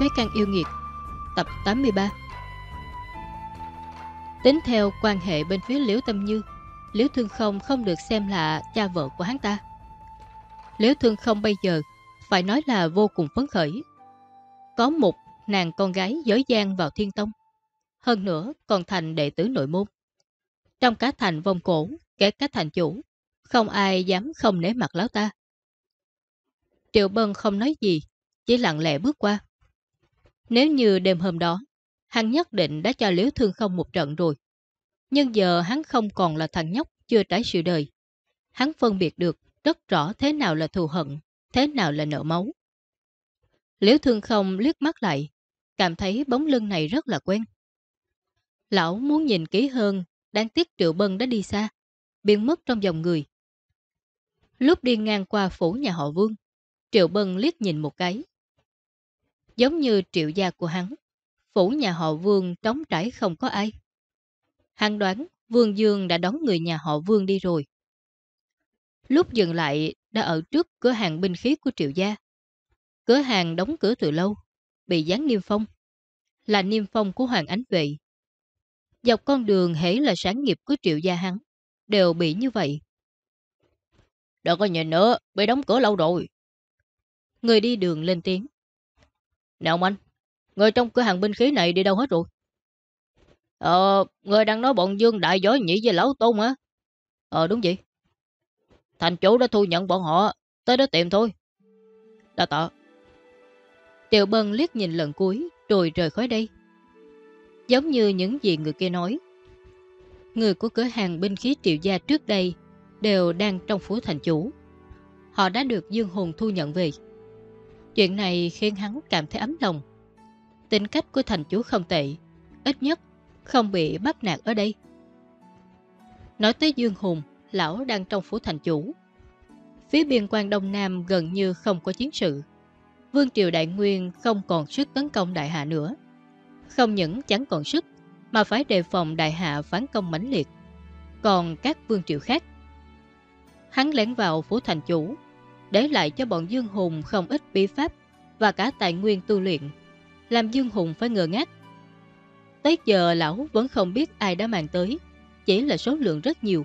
Phế căn yêu nghiệt, Tập 83 Tính theo quan hệ bên phía Liễu Tâm Như, Liễu Thương Không không được xem là cha vợ của hắn ta. Liễu Thương Không bây giờ Phải nói là vô cùng phấn khởi. Có một nàng con gái giới gian vào thiên tông, Hơn nữa còn thành đệ tử nội môn. Trong cả thành vòng cổ, Kể cả thành chủ, Không ai dám không nể mặt lão ta. Triệu Bân không nói gì, Chỉ lặng lẽ bước qua. Nếu như đêm hôm đó, Hắn nhất định đã cho Liễu Thương Không một trận rồi. Nhưng giờ hắn không còn là thằng nhóc Chưa trải sự đời. Hắn phân biệt được rất rõ thế nào là thù hận, Thế nào là nợ máu. Liễu Thương Không liếc mắt lại, Cảm thấy bóng lưng này rất là quen. Lão muốn nhìn kỹ hơn, Đáng tiếc Triệu Bân đã đi xa, Biến mất trong dòng người. Lúc đi ngang qua phủ nhà họ Vương, Triệu Bân liếc nhìn một cái. Giống như triệu gia của hắn, phủ nhà họ Vương trống trải không có ai. Hắn đoán Vương Dương đã đón người nhà họ Vương đi rồi. Lúc dừng lại đã ở trước cửa hàng binh khí của triệu gia. Cửa hàng đóng cửa từ lâu, bị dán niêm phong. Là niêm phong của Hoàng Ánh Vệ. Dọc con đường hễ là sáng nghiệp của triệu gia hắn, đều bị như vậy. Đừng có nhìn nữa, bị đóng cửa lâu rồi. Người đi đường lên tiếng. Nè ông anh, người trong cửa hàng binh khí này đi đâu hết rồi? Ờ, người đang nói bọn Dương đại giỏi nhỉ với lão tôn hả? Ờ đúng vậy. Thành chủ đã thu nhận bọn họ, tới đó tìm thôi. Đã tạ. Triệu Bân liếc nhìn lần cuối rồi rời khỏi đây. Giống như những gì người kia nói. Người của cửa hàng binh khí triệu gia trước đây đều đang trong phủ thành chủ. Họ đã được Dương Hùng thu nhận về. Chuyện này khiến hắn cảm thấy ấm lòng. Tính cách của thành chú không tệ, ít nhất không bị bắt nạt ở đây. Nói tới Dương Hùng, lão đang trong phủ thành chủ. Phía biên quan Đông Nam gần như không có chiến sự. Vương Triều Đại Nguyên không còn sức tấn công Đại Hạ nữa. Không những chẳng còn sức, mà phải đề phòng Đại Hạ phán công mãnh liệt. Còn các vương triều khác, hắn lén vào phủ thành chủ, để lại cho bọn Dương Hùng không ít bí pháp và cả tài nguyên tu luyện, làm Dương Hùng phải ngờ ngác. Tới giờ lão vẫn không biết ai đã mang tới, chỉ là số lượng rất nhiều.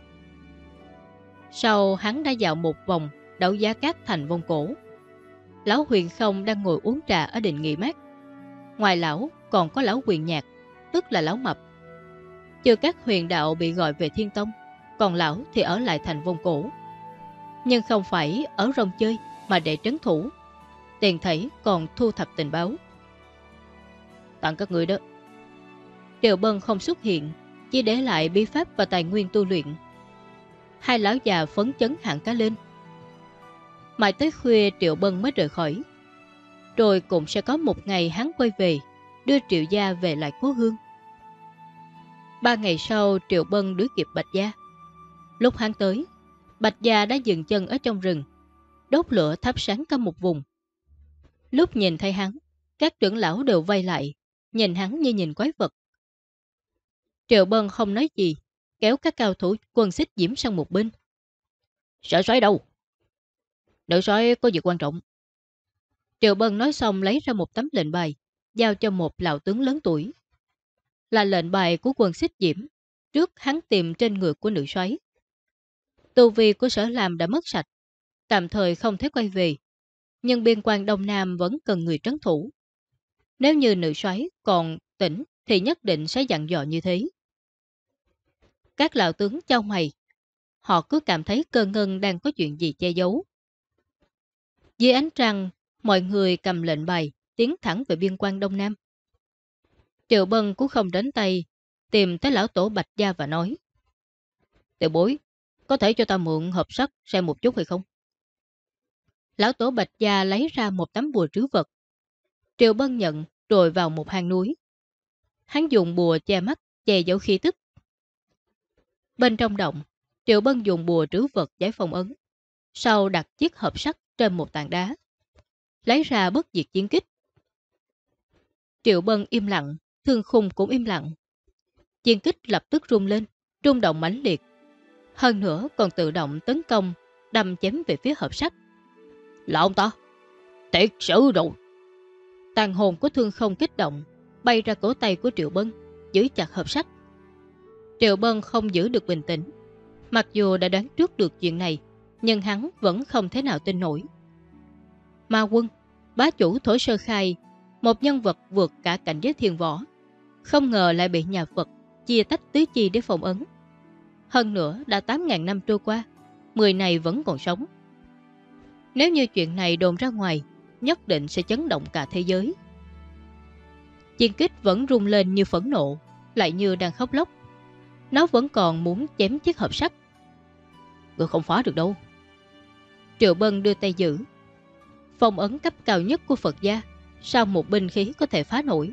Sau hắn đã dạo một vòng đấu giá cát thành vong cổ. Lão huyền không đang ngồi uống trà ở đình nghỉ mát. Ngoài lão còn có lão huyền nhạc, tức là lão mập. Chưa các huyền đạo bị gọi về thiên tông, còn lão thì ở lại thành vong cổ nhưng không phải ở rồng chơi mà để trấn thủ. Tiền thảy còn thu thập tình báo. Tặng các người đó. Triệu Bân không xuất hiện, chỉ để lại bí pháp và tài nguyên tu luyện. Hai lão già phấn chấn hạng cá lên. Mãi tới khuya Triệu Bân mới rời khỏi. Rồi cũng sẽ có một ngày hắn quay về, đưa Triệu Gia về lại cố hương. Ba ngày sau Triệu Bân đuổi kịp Bạch Gia. Lúc hắn tới, Bạch Gia đã dừng chân ở trong rừng, đốt lửa thắp sáng cả một vùng. Lúc nhìn thấy hắn, các trưởng lão đều vây lại, nhìn hắn như nhìn quái vật. Triệu Bân không nói gì, kéo các cao thủ quân xích diễm sang một bên. Sợ xoáy đâu? Đợi xoáy có việc quan trọng. Triệu Bân nói xong lấy ra một tấm lệnh bài, giao cho một lão tướng lớn tuổi. Là lệnh bài của quân xích diễm, trước hắn tìm trên người của nữ xoáy. Tu vi của sở làm đã mất sạch, tạm thời không thể quay về. Nhưng biên quan Đông Nam vẫn cần người trấn thủ. Nếu như nữ xoáy còn tỉnh thì nhất định sẽ dặn dò như thế. Các lão tướng trao mày, họ cứ cảm thấy cơ ngân đang có chuyện gì che giấu. Dưới ánh trăng, mọi người cầm lệnh bài, tiến thẳng về biên quan Đông Nam. Triệu Bân cũng không đến tay, tìm tới lão tổ Bạch Gia và nói. Tiểu bối, có thể cho ta mượn hộp sắt xem một chút hay không? Lão tổ Bạch Gia lấy ra một tấm bùa trứ vật. Triệu Bân nhận rồi vào một hang núi. Hắn dùng bùa che mắt, che giấu khí tức. Bên trong động, Triệu Bân dùng bùa trứ vật giải phong ấn. Sau đặt chiếc hộp sắt trên một tảng đá. Lấy ra bất diệt chiến kích. Triệu Bân im lặng, thương khung cũng im lặng. Chiến kích lập tức rung lên, rung động mãnh liệt hơn nữa còn tự động tấn công, đâm chém về phía hợp sắt. Là ông ta? Tiệt sự rồi. Tàn hồn của thương không kích động, bay ra cổ tay của Triệu Bân, giữ chặt hợp sắt. Triệu Bân không giữ được bình tĩnh. Mặc dù đã đoán trước được chuyện này, nhưng hắn vẫn không thể nào tin nổi. Ma quân, bá chủ thổ sơ khai, một nhân vật vượt cả cảnh giới thiên võ. Không ngờ lại bị nhà Phật chia tách tứ chi để phòng ấn. Hơn nữa đã 8.000 năm trôi qua, người này vẫn còn sống. Nếu như chuyện này đồn ra ngoài, nhất định sẽ chấn động cả thế giới. Chiên kích vẫn rung lên như phẫn nộ, lại như đang khóc lóc. Nó vẫn còn muốn chém chiếc hộp sắt. Người không phá được đâu. Triệu Bân đưa tay giữ. Phong ấn cấp cao nhất của Phật gia, sao một binh khí có thể phá nổi?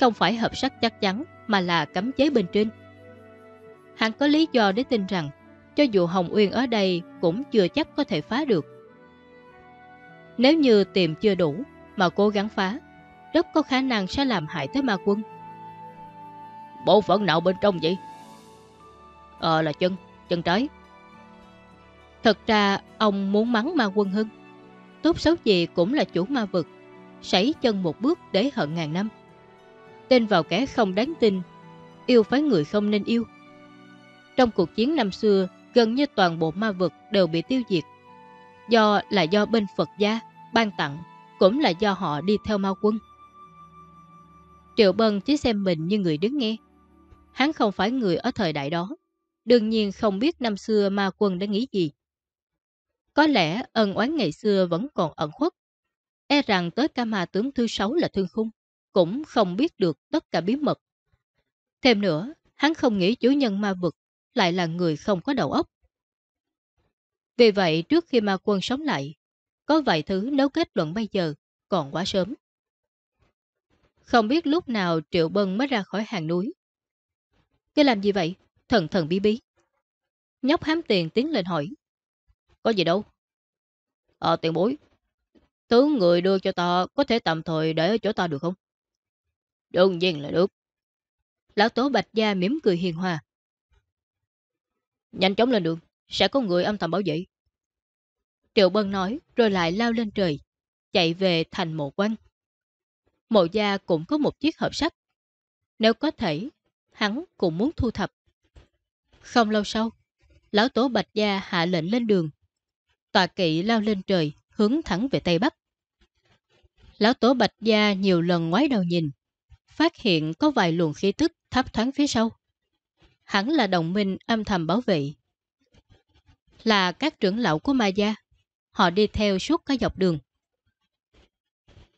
Không phải hợp sắt chắc chắn, mà là cấm chế bên trên. Hắn có lý do để tin rằng, cho dù Hồng Uyên ở đây cũng chưa chắc có thể phá được. Nếu như tìm chưa đủ mà cố gắng phá, rất có khả năng sẽ làm hại tới ma quân. Bộ phận nào bên trong vậy? Ờ là chân, chân trái. Thật ra ông muốn mắng ma quân hưng. Tốt xấu gì cũng là chủ ma vực, sảy chân một bước để hận ngàn năm. Tin vào kẻ không đáng tin, yêu phải người không nên yêu. Trong cuộc chiến năm xưa, gần như toàn bộ ma vực đều bị tiêu diệt. Do là do bên Phật gia, ban tặng, cũng là do họ đi theo ma quân. Triệu Bân chỉ xem mình như người đứng nghe. Hắn không phải người ở thời đại đó. Đương nhiên không biết năm xưa ma quân đã nghĩ gì. Có lẽ ân oán ngày xưa vẫn còn ẩn khuất. E rằng tới ca ma tướng thứ sáu là thương khung, cũng không biết được tất cả bí mật. Thêm nữa, hắn không nghĩ chủ nhân ma vực lại là người không có đầu óc. Vì vậy, trước khi ma quân sống lại, có vài thứ nếu kết luận bây giờ còn quá sớm. Không biết lúc nào Triệu Bân mới ra khỏi hàng núi. Cái làm gì vậy? Thần thần bí bí. Nhóc hám tiền tiến lên hỏi. Có gì đâu. Ờ tiền bối. Tướng người đưa cho ta có thể tạm thời để ở chỗ ta được không? Đương nhiên là được. Lão Tố Bạch Gia mỉm cười hiền hòa. Nhanh chóng lên đường, sẽ có người âm thầm bảo vệ. Triệu Bân nói rồi lại lao lên trời, chạy về thành mộ quan. Mộ gia cũng có một chiếc hộp sắt. Nếu có thể, hắn cũng muốn thu thập. Không lâu sau, lão tổ Bạch Gia hạ lệnh lên đường. Tòa kỵ lao lên trời, hướng thẳng về Tây Bắc. Lão tổ Bạch Gia nhiều lần ngoái đầu nhìn, phát hiện có vài luồng khí tức thấp thoáng phía sau hẳn là đồng minh âm thầm bảo vệ. Là các trưởng lão của Ma Gia. Họ đi theo suốt cả dọc đường.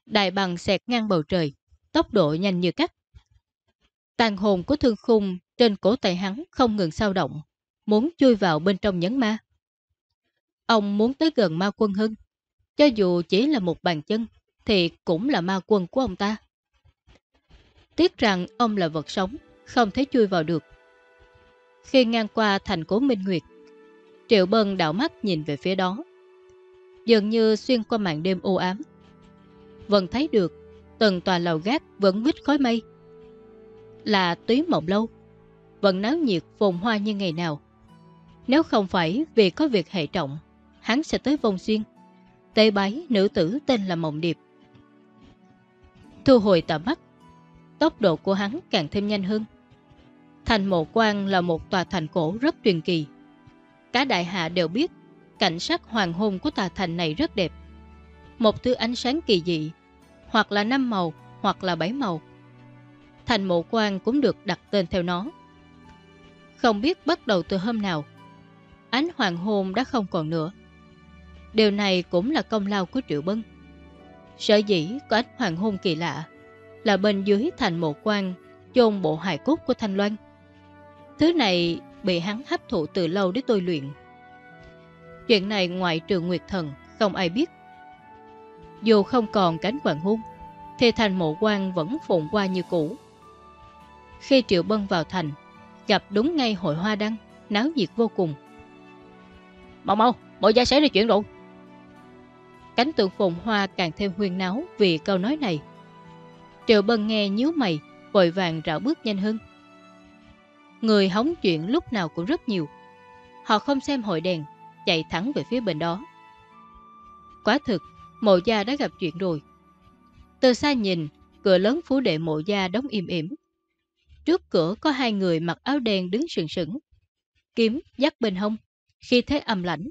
Đại bằng xẹt ngang bầu trời, tốc độ nhanh như cắt. Tàn hồn của thương khung trên cổ tay hắn không ngừng sao động, muốn chui vào bên trong nhấn ma. Ông muốn tới gần ma quân hưng, cho dù chỉ là một bàn chân, thì cũng là ma quân của ông ta. Tiếc rằng ông là vật sống, không thể chui vào được. Khi ngang qua thành cố Minh Nguyệt, Triệu Bân đảo mắt nhìn về phía đó. Dường như xuyên qua màn đêm u ám, vẫn thấy được từng tòa lầu gác vẫn vít khói mây. Là túy mộng lâu, vẫn náo nhiệt phồn hoa như ngày nào. Nếu không phải vì có việc hệ trọng, hắn sẽ tới vòng xuyên. Tê bái nữ tử tên là Mộng Điệp. Thu hồi tầm mắt, tốc độ của hắn càng thêm nhanh hơn. Thành Mộ Quan là một tòa thành cổ rất truyền kỳ. Cả đại hạ đều biết cảnh sắc hoàng hôn của tòa thành này rất đẹp. Một thứ ánh sáng kỳ dị hoặc là năm màu, hoặc là bảy màu. Thành mộ quan cũng được đặt tên theo nó. Không biết bắt đầu từ hôm nào, ánh hoàng hôn đã không còn nữa. Điều này cũng là công lao của Triệu Bân. Sở dĩ có ánh hoàng hôn kỳ lạ là bên dưới thành mộ quan chôn bộ hài cốt của Thanh Loan. Thứ này bị hắn hấp thụ từ lâu để tôi luyện. Chuyện này ngoại trừ Nguyệt Thần không ai biết. Dù không còn cánh hoàng hôn, thì thành mộ quan vẫn phồn qua như cũ. Khi Triệu Bân vào thành, gặp đúng ngay hội hoa đăng, náo nhiệt vô cùng. Mau mau, mọi gia xảy ra chuyện rồi. Cánh tượng phồn hoa càng thêm huyên náo vì câu nói này. Triệu Bân nghe nhíu mày, vội vàng rảo bước nhanh hơn. Người hóng chuyện lúc nào cũng rất nhiều. Họ không xem hội đèn, chạy thẳng về phía bên đó. Quá thực, Mộ gia đã gặp chuyện rồi. Từ xa nhìn, cửa lớn phủ đệ mộ gia đóng im ỉm. Trước cửa có hai người mặc áo đen đứng sừng sững. Kiếm dắt bên hông, khi thế âm lãnh.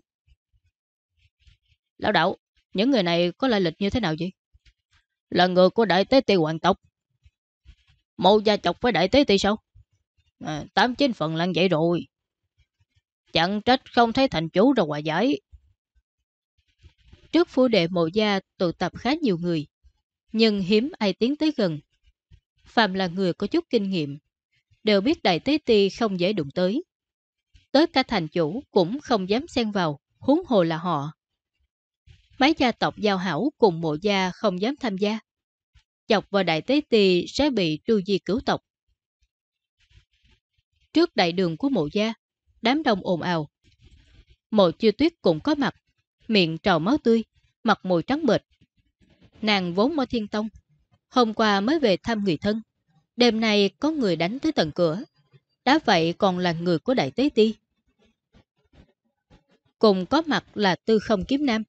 Lão đạo, những người này có lai lịch như thế nào vậy? Là người của đại tế ti hoàng tộc. Mộ gia chọc với đại tế ti sao? À, tám chín phần là vậy rồi. Chẳng trách không thấy thành chủ ra hòa giải. Trước phủ đệ mộ gia tụ tập khá nhiều người, nhưng hiếm ai tiến tới gần. Phạm là người có chút kinh nghiệm, đều biết đại tế ti không dễ đụng tới. Tới cả thành chủ cũng không dám xen vào, huống hồ là họ. Mấy gia tộc giao hảo cùng mộ gia không dám tham gia. Chọc vào đại tế ti sẽ bị tru di cứu tộc. Trước đại đường của mộ gia, đám đông ồn ào. Mộ chưa tuyết cũng có mặt, miệng trào máu tươi, mặt mùi trắng bệch. Nàng vốn mơ thiên tông, hôm qua mới về thăm người thân. Đêm nay có người đánh tới tận cửa, đã vậy còn là người của đại tế ti. Cùng có mặt là tư không kiếm nam.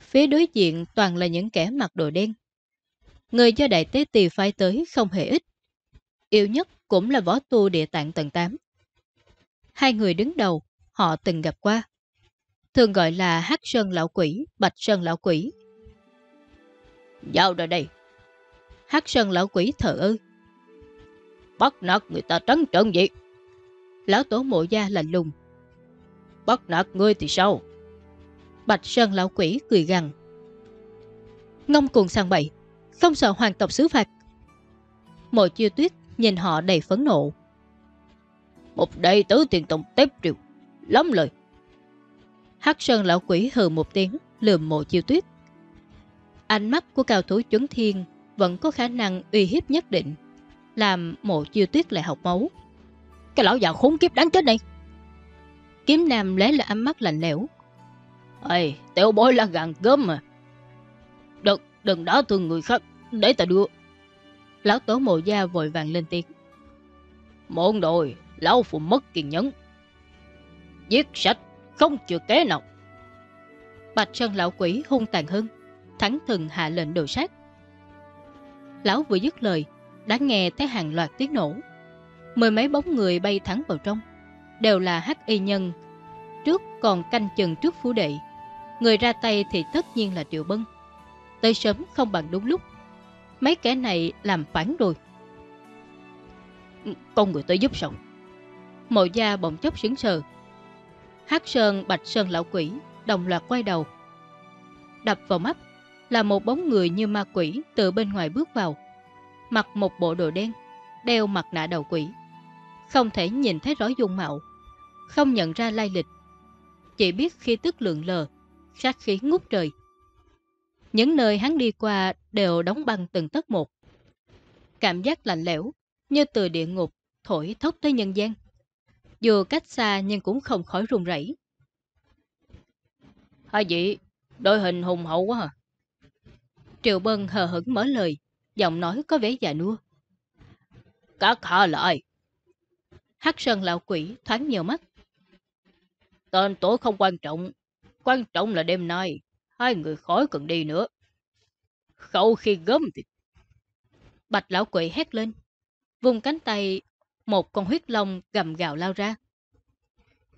Phía đối diện toàn là những kẻ mặc đồ đen. Người do đại tế ti phái tới không hề ít. Yêu nhất cũng là võ tu địa tạng tầng 8. Hai người đứng đầu, họ từng gặp qua. Thường gọi là Hắc Sơn Lão Quỷ, Bạch Sơn Lão Quỷ. Giao ra đây. Hắc Sơn Lão Quỷ thở ư. Bắt nạt người ta trắng trợn gì? Lão Tổ Mộ Gia lạnh lùng. Bắt nạt ngươi thì sao? Bạch Sơn Lão Quỷ cười gằn. Ngông cuồng sang bậy, không sợ hoàng tộc xứ phạt. Mộ chiêu tuyết nhìn họ đầy phấn nộ. Một đệ tứ tiền tổng tép triều, lắm lời. Hắc Sơn Lão Quỷ hừ một tiếng, lườm mộ chiêu tuyết. Ánh mắt của cao thủ chuẩn thiên vẫn có khả năng uy hiếp nhất định, làm mộ chiêu tuyết lại học máu. Cái lão già khốn kiếp đáng chết này! Kiếm nam lấy là ánh mắt lạnh lẽo. Ê, tiểu bối là gàn gớm mà. Đừng, đừng đá thương người khác, để ta đưa. Lão tố mộ gia vội vàng lên tiếng. "Môn đội lão phụ mất kiên nhẫn. Giết sạch, không chừa kế nào. Bạch Sơn lão quỷ hung tàn hơn, thắng thần hạ lệnh đồ sát. Lão vừa dứt lời, đã nghe thấy hàng loạt tiếng nổ. Mười mấy bóng người bay thẳng vào trong, đều là hắc y nhân. Trước còn canh chừng trước phủ đệ, người ra tay thì tất nhiên là Triệu Bân. Tới sớm không bằng đúng lúc, mấy kẻ này làm phản rồi. Con người tới giúp sao? Mộ gia bỗng chốc sững sờ. Hắc Sơn, Bạch Sơn lão quỷ đồng loạt quay đầu. Đập vào mắt là một bóng người như ma quỷ từ bên ngoài bước vào. Mặc một bộ đồ đen, đeo mặt nạ đầu quỷ. Không thể nhìn thấy rõ dung mạo, không nhận ra lai lịch. Chỉ biết khi tức lượng lờ, sát khí ngút trời. Những nơi hắn đi qua đều đóng băng từng tấc một. Cảm giác lạnh lẽo, như từ địa ngục, thổi thốc tới nhân gian. Dù cách xa nhưng cũng không khỏi run rẩy. Hai vị, đội hình hùng hậu quá hả? Triệu Bân hờ hững mở lời, giọng nói có vẻ già nua. Các hạ là ai? Hắc Sơn lão quỷ thoáng nhiều mắt. Tên tổ không quan trọng, quan trọng là đêm nay, hai người khỏi cần đi nữa. Khẩu khi gớm thì... Bạch lão quỷ hét lên, vùng cánh tay, một con huyết long gầm gào lao ra.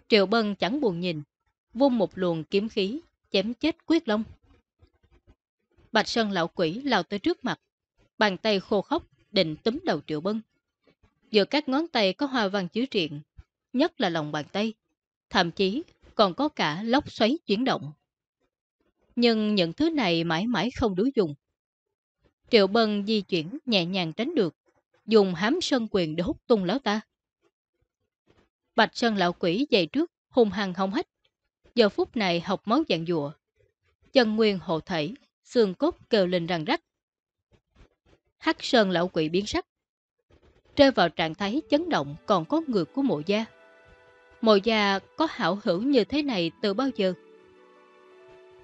Triệu Bân chẳng buồn nhìn, vung một luồng kiếm khí, chém chết quyết long. Bạch Sơn lão quỷ lao tới trước mặt, bàn tay khô khốc định túm đầu Triệu Bân. Giữa các ngón tay có hoa văn chứa triện, nhất là lòng bàn tay, thậm chí còn có cả lốc xoáy chuyển động. Nhưng những thứ này mãi mãi không đủ dùng. Triệu Bân di chuyển nhẹ nhàng tránh được, dùng hám sơn quyền để hút tung lão ta. Bạch Sơn lão quỷ dậy trước, hung hăng hông hách. Giờ phút này học máu dạng dụa. Chân nguyên hộ thể, xương cốt kêu lên răng rắc. Hắc Sơn lão quỷ biến sắc. Rơi vào trạng thái chấn động còn có người của mộ gia. Mộ gia có hảo hữu như thế này từ bao giờ?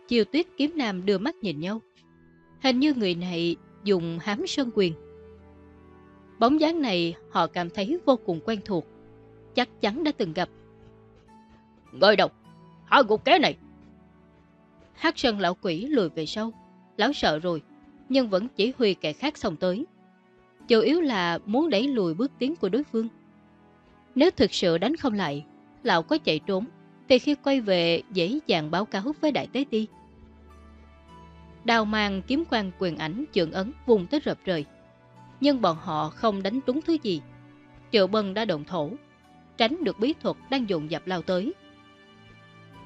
Chiều tuyết kiếm nam đưa mắt nhìn nhau. Hình như người này dùng hám sơn quyền. Bóng dáng này họ cảm thấy vô cùng quen thuộc. Chắc chắn đã từng gặp. Ngơi đâu? Hạ gục kế này. Hát sơn lão quỷ lùi về sau. Lão sợ rồi. nhưng vẫn chỉ huy kẻ khác xông tới. Chủ yếu là muốn đẩy lùi bước tiến của đối phương. Nếu thực sự đánh không lại, lão có chạy trốn, thì khi quay về dễ dàng báo cáo với đại tế ti. Đào mang kiếm quan quyền ảnh trượng ấn vùng tới rập rời. Nhưng bọn họ không đánh trúng thứ gì. Triệu Bân đã động thổ, tránh được bí thuật đang dùng dập lao tới.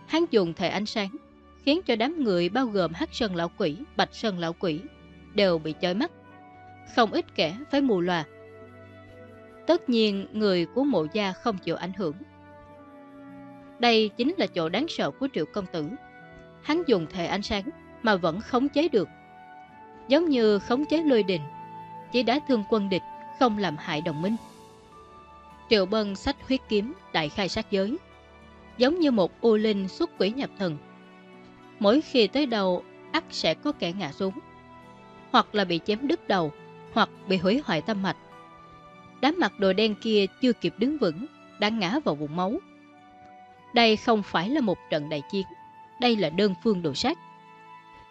Hắn dùng thể ánh sáng, khiến cho đám người bao gồm hắc sơn lão quỷ, bạch sơn lão quỷ đều bị chói mắt. Không ít kẻ phải mù loà. Tất nhiên người của mộ gia không chịu ảnh hưởng. Đây chính là chỗ đáng sợ của triệu công tử. Hắn dùng thể ánh sáng mà vẫn khống chế được. Giống như khống chế lôi đình, chỉ đã thương quân địch, không làm hại đồng minh. Triệu Bân sách huyết kiếm đại khai sát giới, giống như một u linh xuất quỷ nhập thần. Mỗi khi tới đầu, ắt sẽ có kẻ ngã xuống, hoặc là bị chém đứt đầu, hoặc bị hủy hoại tâm mạch. Đám mặt đồ đen kia chưa kịp đứng vững, đã ngã vào vùng máu. Đây không phải là một trận đại chiến, đây là đơn phương đồ sát.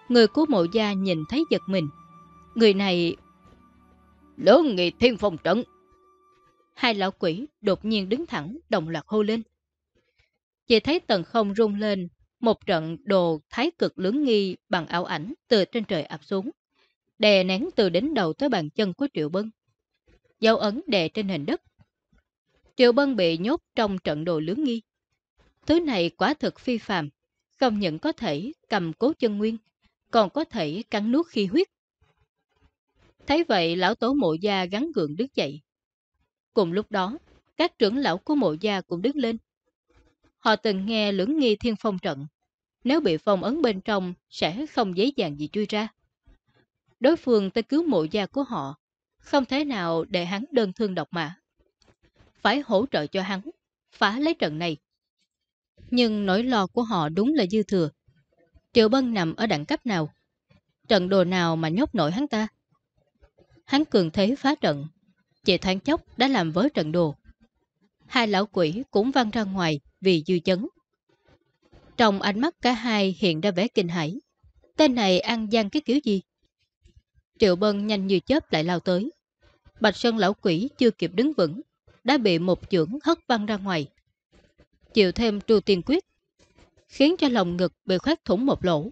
Người của mộ gia nhìn thấy giật mình. Người này... Lớn nghị thiên phong trận! Hai lão quỷ đột nhiên đứng thẳng, đồng loạt hô lên. Chỉ thấy tầng không rung lên, một trận đồ thái cực lưỡng nghi bằng ảo ảnh từ trên trời ập xuống, đè nén từ đến đầu tới bàn chân của Triệu Bân. Dấu ấn đè trên hình đất. Triệu Bân bị nhốt trong trận đồ lưỡng nghi. Thứ này quá thực phi phàm, không những có thể cầm cố chân nguyên, còn có thể cắn nuốt khi huyết. Thấy vậy, lão tố mộ gia gắn gượng đứng dậy. Cùng lúc đó, các trưởng lão của mộ gia cũng đứng lên. Họ từng nghe lưỡng nghi thiên phong trận. Nếu bị phong ấn bên trong, sẽ không dễ dàng gì chui ra. Đối phương tới cứu mộ gia của họ, không thể nào để hắn đơn thương độc mã. Phải hỗ trợ cho hắn, phá lấy trận này. Nhưng nỗi lo của họ đúng là dư thừa. Triệu Bân nằm ở đẳng cấp nào? Trận đồ nào mà nhốt nổi hắn ta? Hắn cường thế phá trận, chỉ thoáng chốc đã làm với trận đồ. Hai lão quỷ cũng văng ra ngoài vì dư chấn. Trong ánh mắt cả hai hiện ra vẻ kinh hãi. Tên này ăn gian cái kiểu gì? Triệu Bân nhanh như chớp lại lao tới. Bạch Sơn lão quỷ chưa kịp đứng vững, đã bị một chưởng hất văng ra ngoài. Chịu thêm tru tiên quyết, khiến cho lồng ngực bị khoét thủng một lỗ.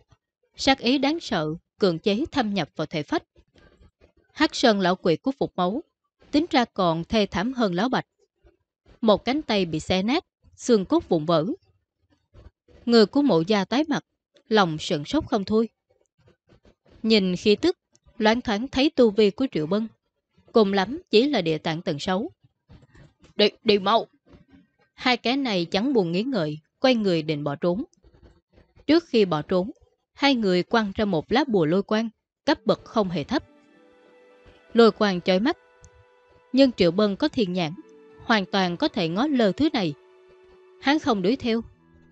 Sát ý đáng sợ, cường chế thâm nhập vào thể phách. Hắc Sơn lão quỷ của phục máu, tính ra còn thê thảm hơn lão bạch. Một cánh tay bị xé nát, xương cốt vụn vỡ. Người của mộ gia tái mặt, lòng sợn sốt không thôi. Nhìn khi tức, loáng thoáng thấy tu vi của Triệu Bân. Cùng lắm chỉ là địa tạng tầng xấu. Đi, đi mau! Hai cái này chẳng buồn nghĩ ngợi, quay người định bỏ trốn. Trước khi bỏ trốn, hai người quăng ra một lá bùa lôi quang, cấp bậc không hề thấp. Lôi quang chói mắt, nhưng Triệu Bân có thiên nhãn, hoàn toàn có thể ngó lơ thứ này. Hắn không đuổi theo,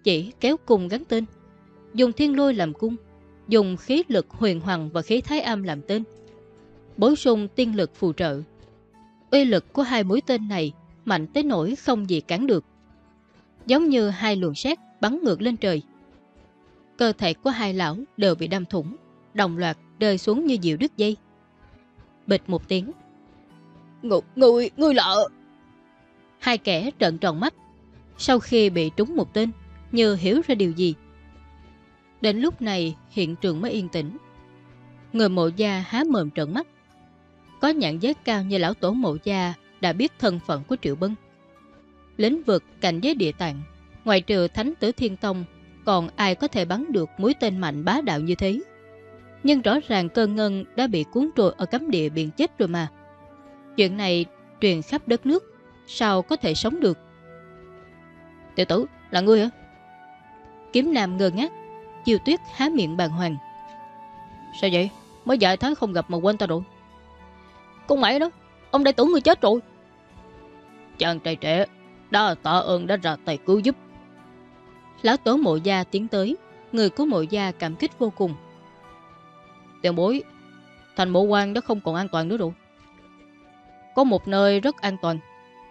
chỉ kéo cung gắn tên, dùng thiên lôi làm cung, dùng khí lực huyền hoàng và khí thái âm làm tên. Bổ sung tiên lực phù trợ. Uy lực của hai mũi tên này mạnh tới nỗi không gì cản được. Giống như hai luồng sét bắn ngược lên trời. Cơ thể của hai lão đều bị đâm thủng, đồng loạt rơi xuống như diệu đứt dây. Bịch một tiếng. Người, người, người lợ! Hai kẻ trợn tròn mắt. Sau khi bị trúng một tên, như hiểu ra điều gì. Đến lúc này hiện trường mới yên tĩnh. Người mộ gia há mồm trợn mắt. Có nhận giới cao như lão tổ mộ gia đã biết thân phận của Triệu Bân. Lĩnh vực cảnh giới địa tạng, ngoài trừ Thánh Tử Thiên Tông, còn ai có thể bắn được mũi tên mạnh bá đạo như thế? Nhưng rõ ràng cơ ngân đã bị cuốn trôi ở cấm địa biển chết rồi mà. Chuyện này truyền khắp đất nước, sao có thể sống được? Tiểu tử, là ngươi hả? Kiếm Nam ngơ ngác, chiều tuyết há miệng bàn hoàng. Sao vậy? Mới vài tháng không gặp mà quên ta rồi. Con mẹ đó, ông đại tưởng người chết rồi. Chàng trai trẻ, đó tạ ơn đã ra tay cứu giúp. Lão tổ mộ gia tiến tới, người của mộ gia cảm kích vô cùng. Tiểu bối, thành mộ quan đã không còn an toàn nữa rồi. Có một nơi rất an toàn,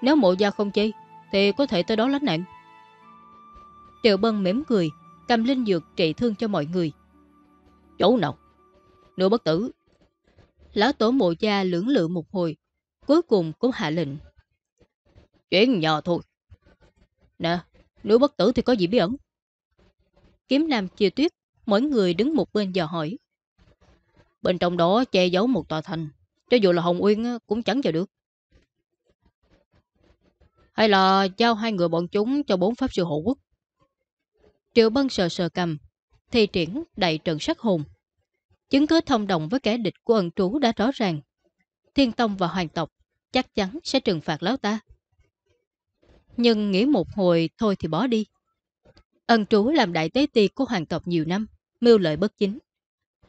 nếu mộ gia không chi, thì có thể tới đó lánh nạn. Triệu Bân mỉm cười, cầm linh dược trị thương cho mọi người. Chỗ nào? Nửa bất tử. Lão tổ mộ gia lưỡng lự một hồi, cuối cùng cũng hạ lệnh. Chuyện nhỏ thôi. Nè, nếu bất tử thì có gì bí ẩn? Kiếm nam chiều tuyết, mỗi người đứng một bên dò hỏi. Bên trong đó che giấu một tòa thành, cho dù là Hồng Uyên cũng chẳng vào được. Hay là giao hai người bọn chúng cho bốn pháp sư hộ quốc? Triệu Bân sờ sờ cầm, thi triển đại trận sát hồn. Chứng cứ thông đồng với kẻ địch của ẩn trú đã rõ ràng. Thiên Tông và Hoàng tộc chắc chắn sẽ trừng phạt lão ta. Nhưng nghĩ một hồi thôi thì bỏ đi. Ân trú làm đại tế ti của hoàng tộc nhiều năm, mưu lợi bất chính.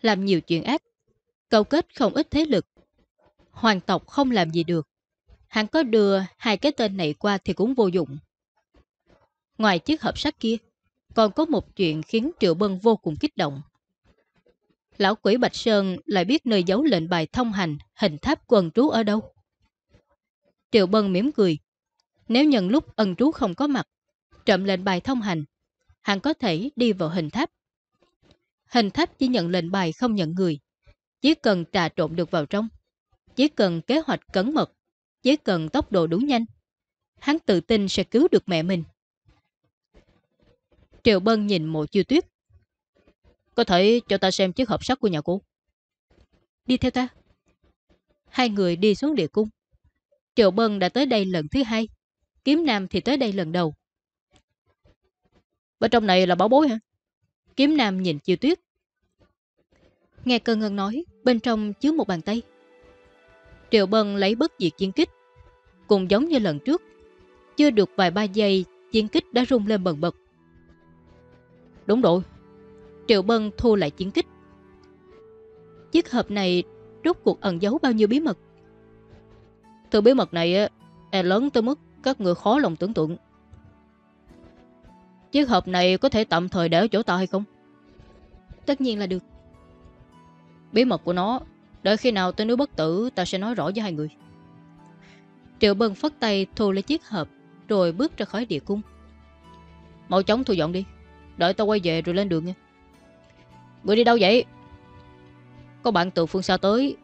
Làm nhiều chuyện ác, cầu kết không ít thế lực. Hoàng tộc không làm gì được. Hắn có đưa hai cái tên này qua thì cũng vô dụng. Ngoài chiếc hợp sắc kia, còn có một chuyện khiến Triệu Bân vô cùng kích động. Lão quỷ Bạch Sơn lại biết nơi giấu lệnh bài thông hành hình tháp quần trú ở đâu. Triệu Bân mỉm cười. Nếu nhận lúc ân trú không có mặt, trộm lệnh bài thông hành, hắn có thể đi vào hình tháp. Hình tháp chỉ nhận lệnh bài không nhận người, chỉ cần trà trộn được vào trong, chỉ cần kế hoạch cẩn mật, chỉ cần tốc độ đủ nhanh. Hắn tự tin sẽ cứu được mẹ mình. Triệu Bân nhìn mộ chiêu tuyết. Có thể cho ta xem chiếc hộp sắt của nhà cô. Đi theo ta. Hai người đi xuống địa cung. Triệu Bân đã tới đây lần thứ hai. Kiếm Nam thì tới đây lần đầu. Bên trong này là bảo bối hả? Kiếm Nam nhìn chiêu tuyết. Nghe cơ ngân nói, bên trong chứa một bàn tay. Triệu Bân lấy bất diệt chiến kích. Cũng giống như lần trước. Chưa được vài ba giây, chiến kích đã rung lên bần bật. Đúng rồi. Triệu Bân thu lại chiến kích. Chiếc hộp này rốt cuộc ẩn giấu bao nhiêu bí mật? từ bí mật này e lớn tới mức các người khó lòng tưởng tượng. Chiếc hộp này có thể tạm thời để ở chỗ ta hay không? Tất nhiên là được. Bí mật của nó, đợi khi nào tới núi bất tử ta sẽ nói rõ với hai người. Triệu Bân phất tay thu lấy chiếc hộp rồi bước ra khỏi địa cung. Mau chóng thu dọn đi. Đợi tao quay về rồi lên đường nha. Người đi đâu vậy? Có bạn từ phương xa tới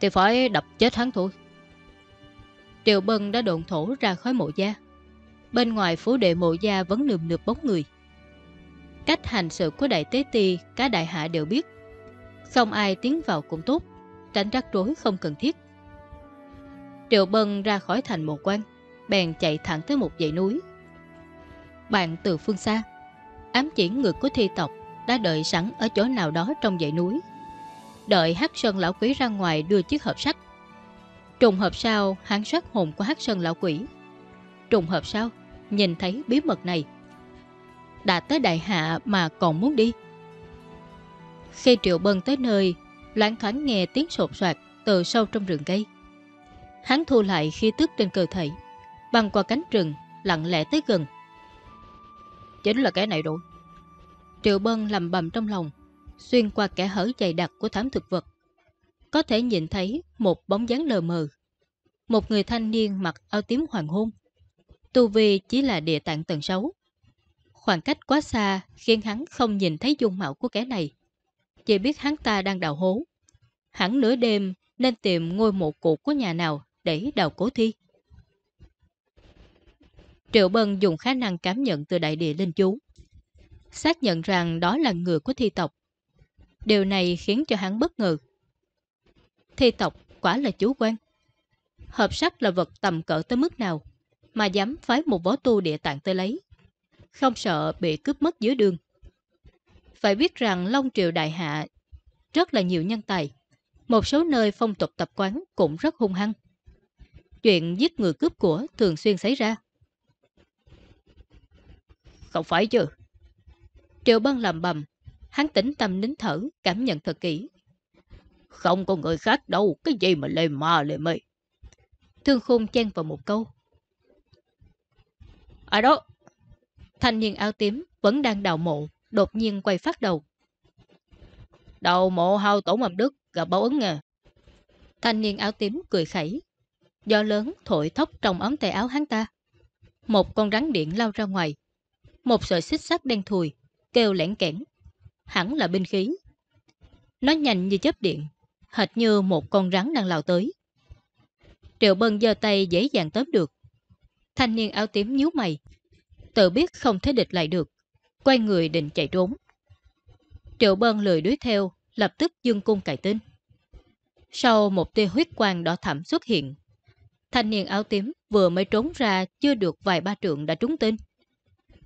thì phải đập chết hắn thôi. Triệu Bân đã độn thổ ra khỏi mộ gia. Bên ngoài phủ đệ mộ gia vẫn nườm nượp bóng người. Cách hành sự của đại tế ti cả đại hạ đều biết. Không ai tiến vào cũng tốt, tránh rắc rối không cần thiết. Triệu Bân ra khỏi thành một quan, bèn chạy thẳng tới một dãy núi. Bạn từ phương xa, ám chỉ người của thi tộc đã đợi sẵn ở chỗ nào đó trong dãy núi. Đợi Hắc Sơn Lão Quý ra ngoài đưa chiếc hộp sách. Trùng hợp sao hắn sát hồn của hát Sơn Lão Quỷ. Trùng hợp sao nhìn thấy bí mật này. Đã tới đại hạ mà còn muốn đi. Khi Triệu Bân tới nơi, Loãng thoáng nghe tiếng sột soạt từ sâu trong rừng cây. Hắn thu lại khi tức trên cơ thể, băng qua cánh rừng, lặng lẽ tới gần. Chính là cái này rồi. Triệu Bân lầm bầm trong lòng, xuyên qua kẻ hở dày đặc của thám thực vật. Có thể nhìn thấy một bóng dáng lờ mờ. Một người thanh niên mặc áo tím hoàng hôn. Tu vi chỉ là địa tạng tầng 6. Khoảng cách quá xa khiến hắn không nhìn thấy dung mạo của kẻ này. Chỉ biết hắn ta đang đào hố. hắn nửa đêm nên tìm ngôi mộ cụ của nhà nào để đào cố thi. Triệu Bân dùng khả năng cảm nhận từ đại địa linh chú. Xác nhận rằng đó là người của thi tộc. Điều này khiến cho hắn bất ngờ. Thi tộc quả là chú quan. Hợp sắc là vật tầm cỡ tới mức nào mà dám phái một võ tu địa tạng tới lấy. Không sợ bị cướp mất dưới đường. Phải biết rằng Long Triều Đại Hạ rất là nhiều nhân tài. Một số nơi phong tục tập quán cũng rất hung hăng. Chuyện giết người cướp của thường xuyên xảy ra. Không phải chứ. Triệu Bân làm bầm. Hắn tĩnh tâm nín thở, cảm nhận thật kỹ. Không có người khác đâu, cái gì mà lê ma lê mê. Thương khôn chen vào một câu. Ai đó? Thanh niên áo tím vẫn đang đào mộ, đột nhiên quay phát đầu. đào mộ hao tổ mầm đức, gặp báo ứng à. Thanh niên áo tím cười khẩy. Do lớn thổi thóc trong ống tay áo hắn ta. Một con rắn điện lao ra ngoài. Một sợi xích sắt đen thùi, kêu lẻn kẽn. Hẳn là binh khí. Nó nhanh như chớp điện, hệt như một con rắn đang lao tới. Triệu Bân giơ tay dễ dàng tóm được. Thanh niên áo tím nhíu mày, tự biết không thể địch lại được, quay người định chạy trốn. Triệu Bân lười đuổi theo, lập tức dương cung cải tinh. Sau một tia huyết quang đỏ thẳm xuất hiện, thanh niên áo tím vừa mới trốn ra chưa được vài ba trượng đã trúng tên.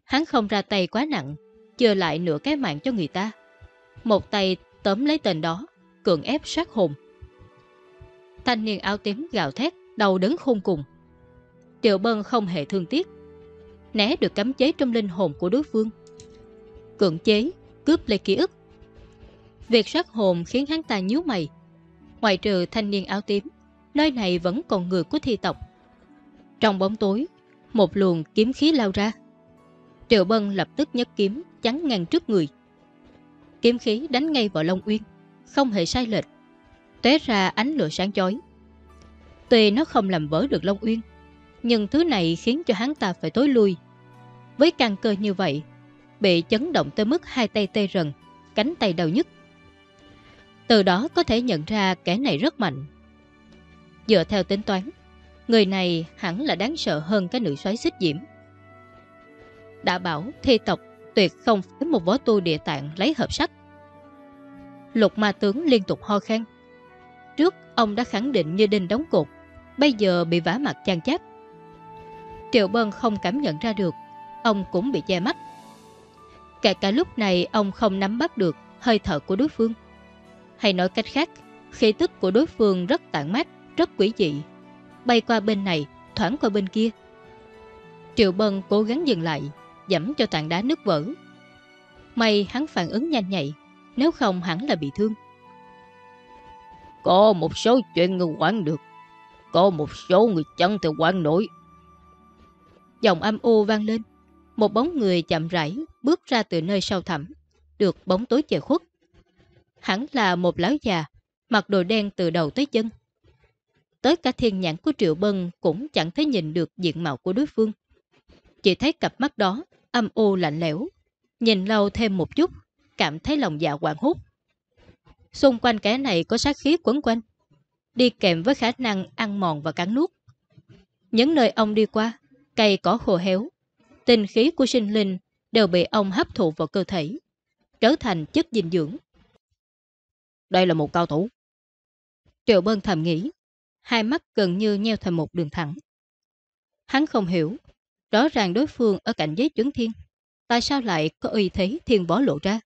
Hắn không ra tay quá nặng, chưa lại nửa cái mạng cho người ta. Một tay tóm lấy tên đó, cường ép sát hồn. Thanh niên áo tím gào thét, đầu đớn khôn cùng. Triệu Bân không hề thương tiếc, né được cấm chế trong linh hồn của đối phương. Cưỡng chế, cướp lấy ký ức. Việc sát hồn khiến hắn ta nhíu mày. Ngoài trừ thanh niên áo tím, nơi này vẫn còn người của thi tộc. Trong bóng tối, một luồng kiếm khí lao ra. Triệu Bân lập tức nhấc kiếm chắn ngang trước người. Kiếm khí đánh ngay vào Long Uyên, không hề sai lệch, tóe ra ánh lửa sáng chói. Tuy nó không làm vỡ được Long Uyên, nhưng thứ này khiến cho hắn ta phải tối lui. Với căn cơ như vậy, bị chấn động tới mức hai tay tê rần, cánh tay đau nhức. Từ đó có thể nhận ra kẻ này rất mạnh. Dựa theo tính toán, người này hẳn là đáng sợ hơn cái nữ xoáy xích diễm. Đã bảo thi tộc tuyệt không phải một võ tu địa tạng lấy hợp sắc. Lục ma tướng liên tục ho khan. Trước ông đã khẳng định như đinh đóng cột, bây giờ bị vả mặt chan chát. Triệu Bân không cảm nhận ra được, ông cũng bị che mắt. Kể cả lúc này ông không nắm bắt được hơi thở của đối phương. Hay nói cách khác, khí tức của đối phương rất tản mát, rất quỷ dị. Bay qua bên này, thoảng qua bên kia. Triệu Bân cố gắng dừng lại, dẫm cho tảng đá nước vỡ. May hắn phản ứng nhanh nhạy, nếu không hẳn là bị thương. Có một số chuyện người quản được, có một số người chẳng thể quản nổi. Giọng âm u vang lên, một bóng người chậm rãi bước ra từ nơi sâu thẳm, được bóng tối che khuất. Hẳn là một lão già, mặc đồ đen từ đầu tới chân. Tới cả thiên nhãn của Triệu Bân cũng chẳng thấy nhìn được diện mạo của đối phương. Chỉ thấy cặp mắt đó âm u lạnh lẽo. Nhìn lâu thêm một chút, cảm thấy lòng dạ quảng hút. Xung quanh kẻ này có sát khí quấn quanh, đi kèm với khả năng ăn mòn và cắn nuốt. Những nơi ông đi qua, cây cỏ khô héo, tinh khí của sinh linh đều bị ông hấp thụ vào cơ thể, trở thành chất dinh dưỡng. Đây là một cao thủ. Triệu Bân thầm nghĩ, hai mắt gần như nheo thành một đường thẳng. Hắn không hiểu Rõ ràng đối phương ở cạnh giới chuẩn thiên. Tại sao lại có uy thế thiên võ lộ ra?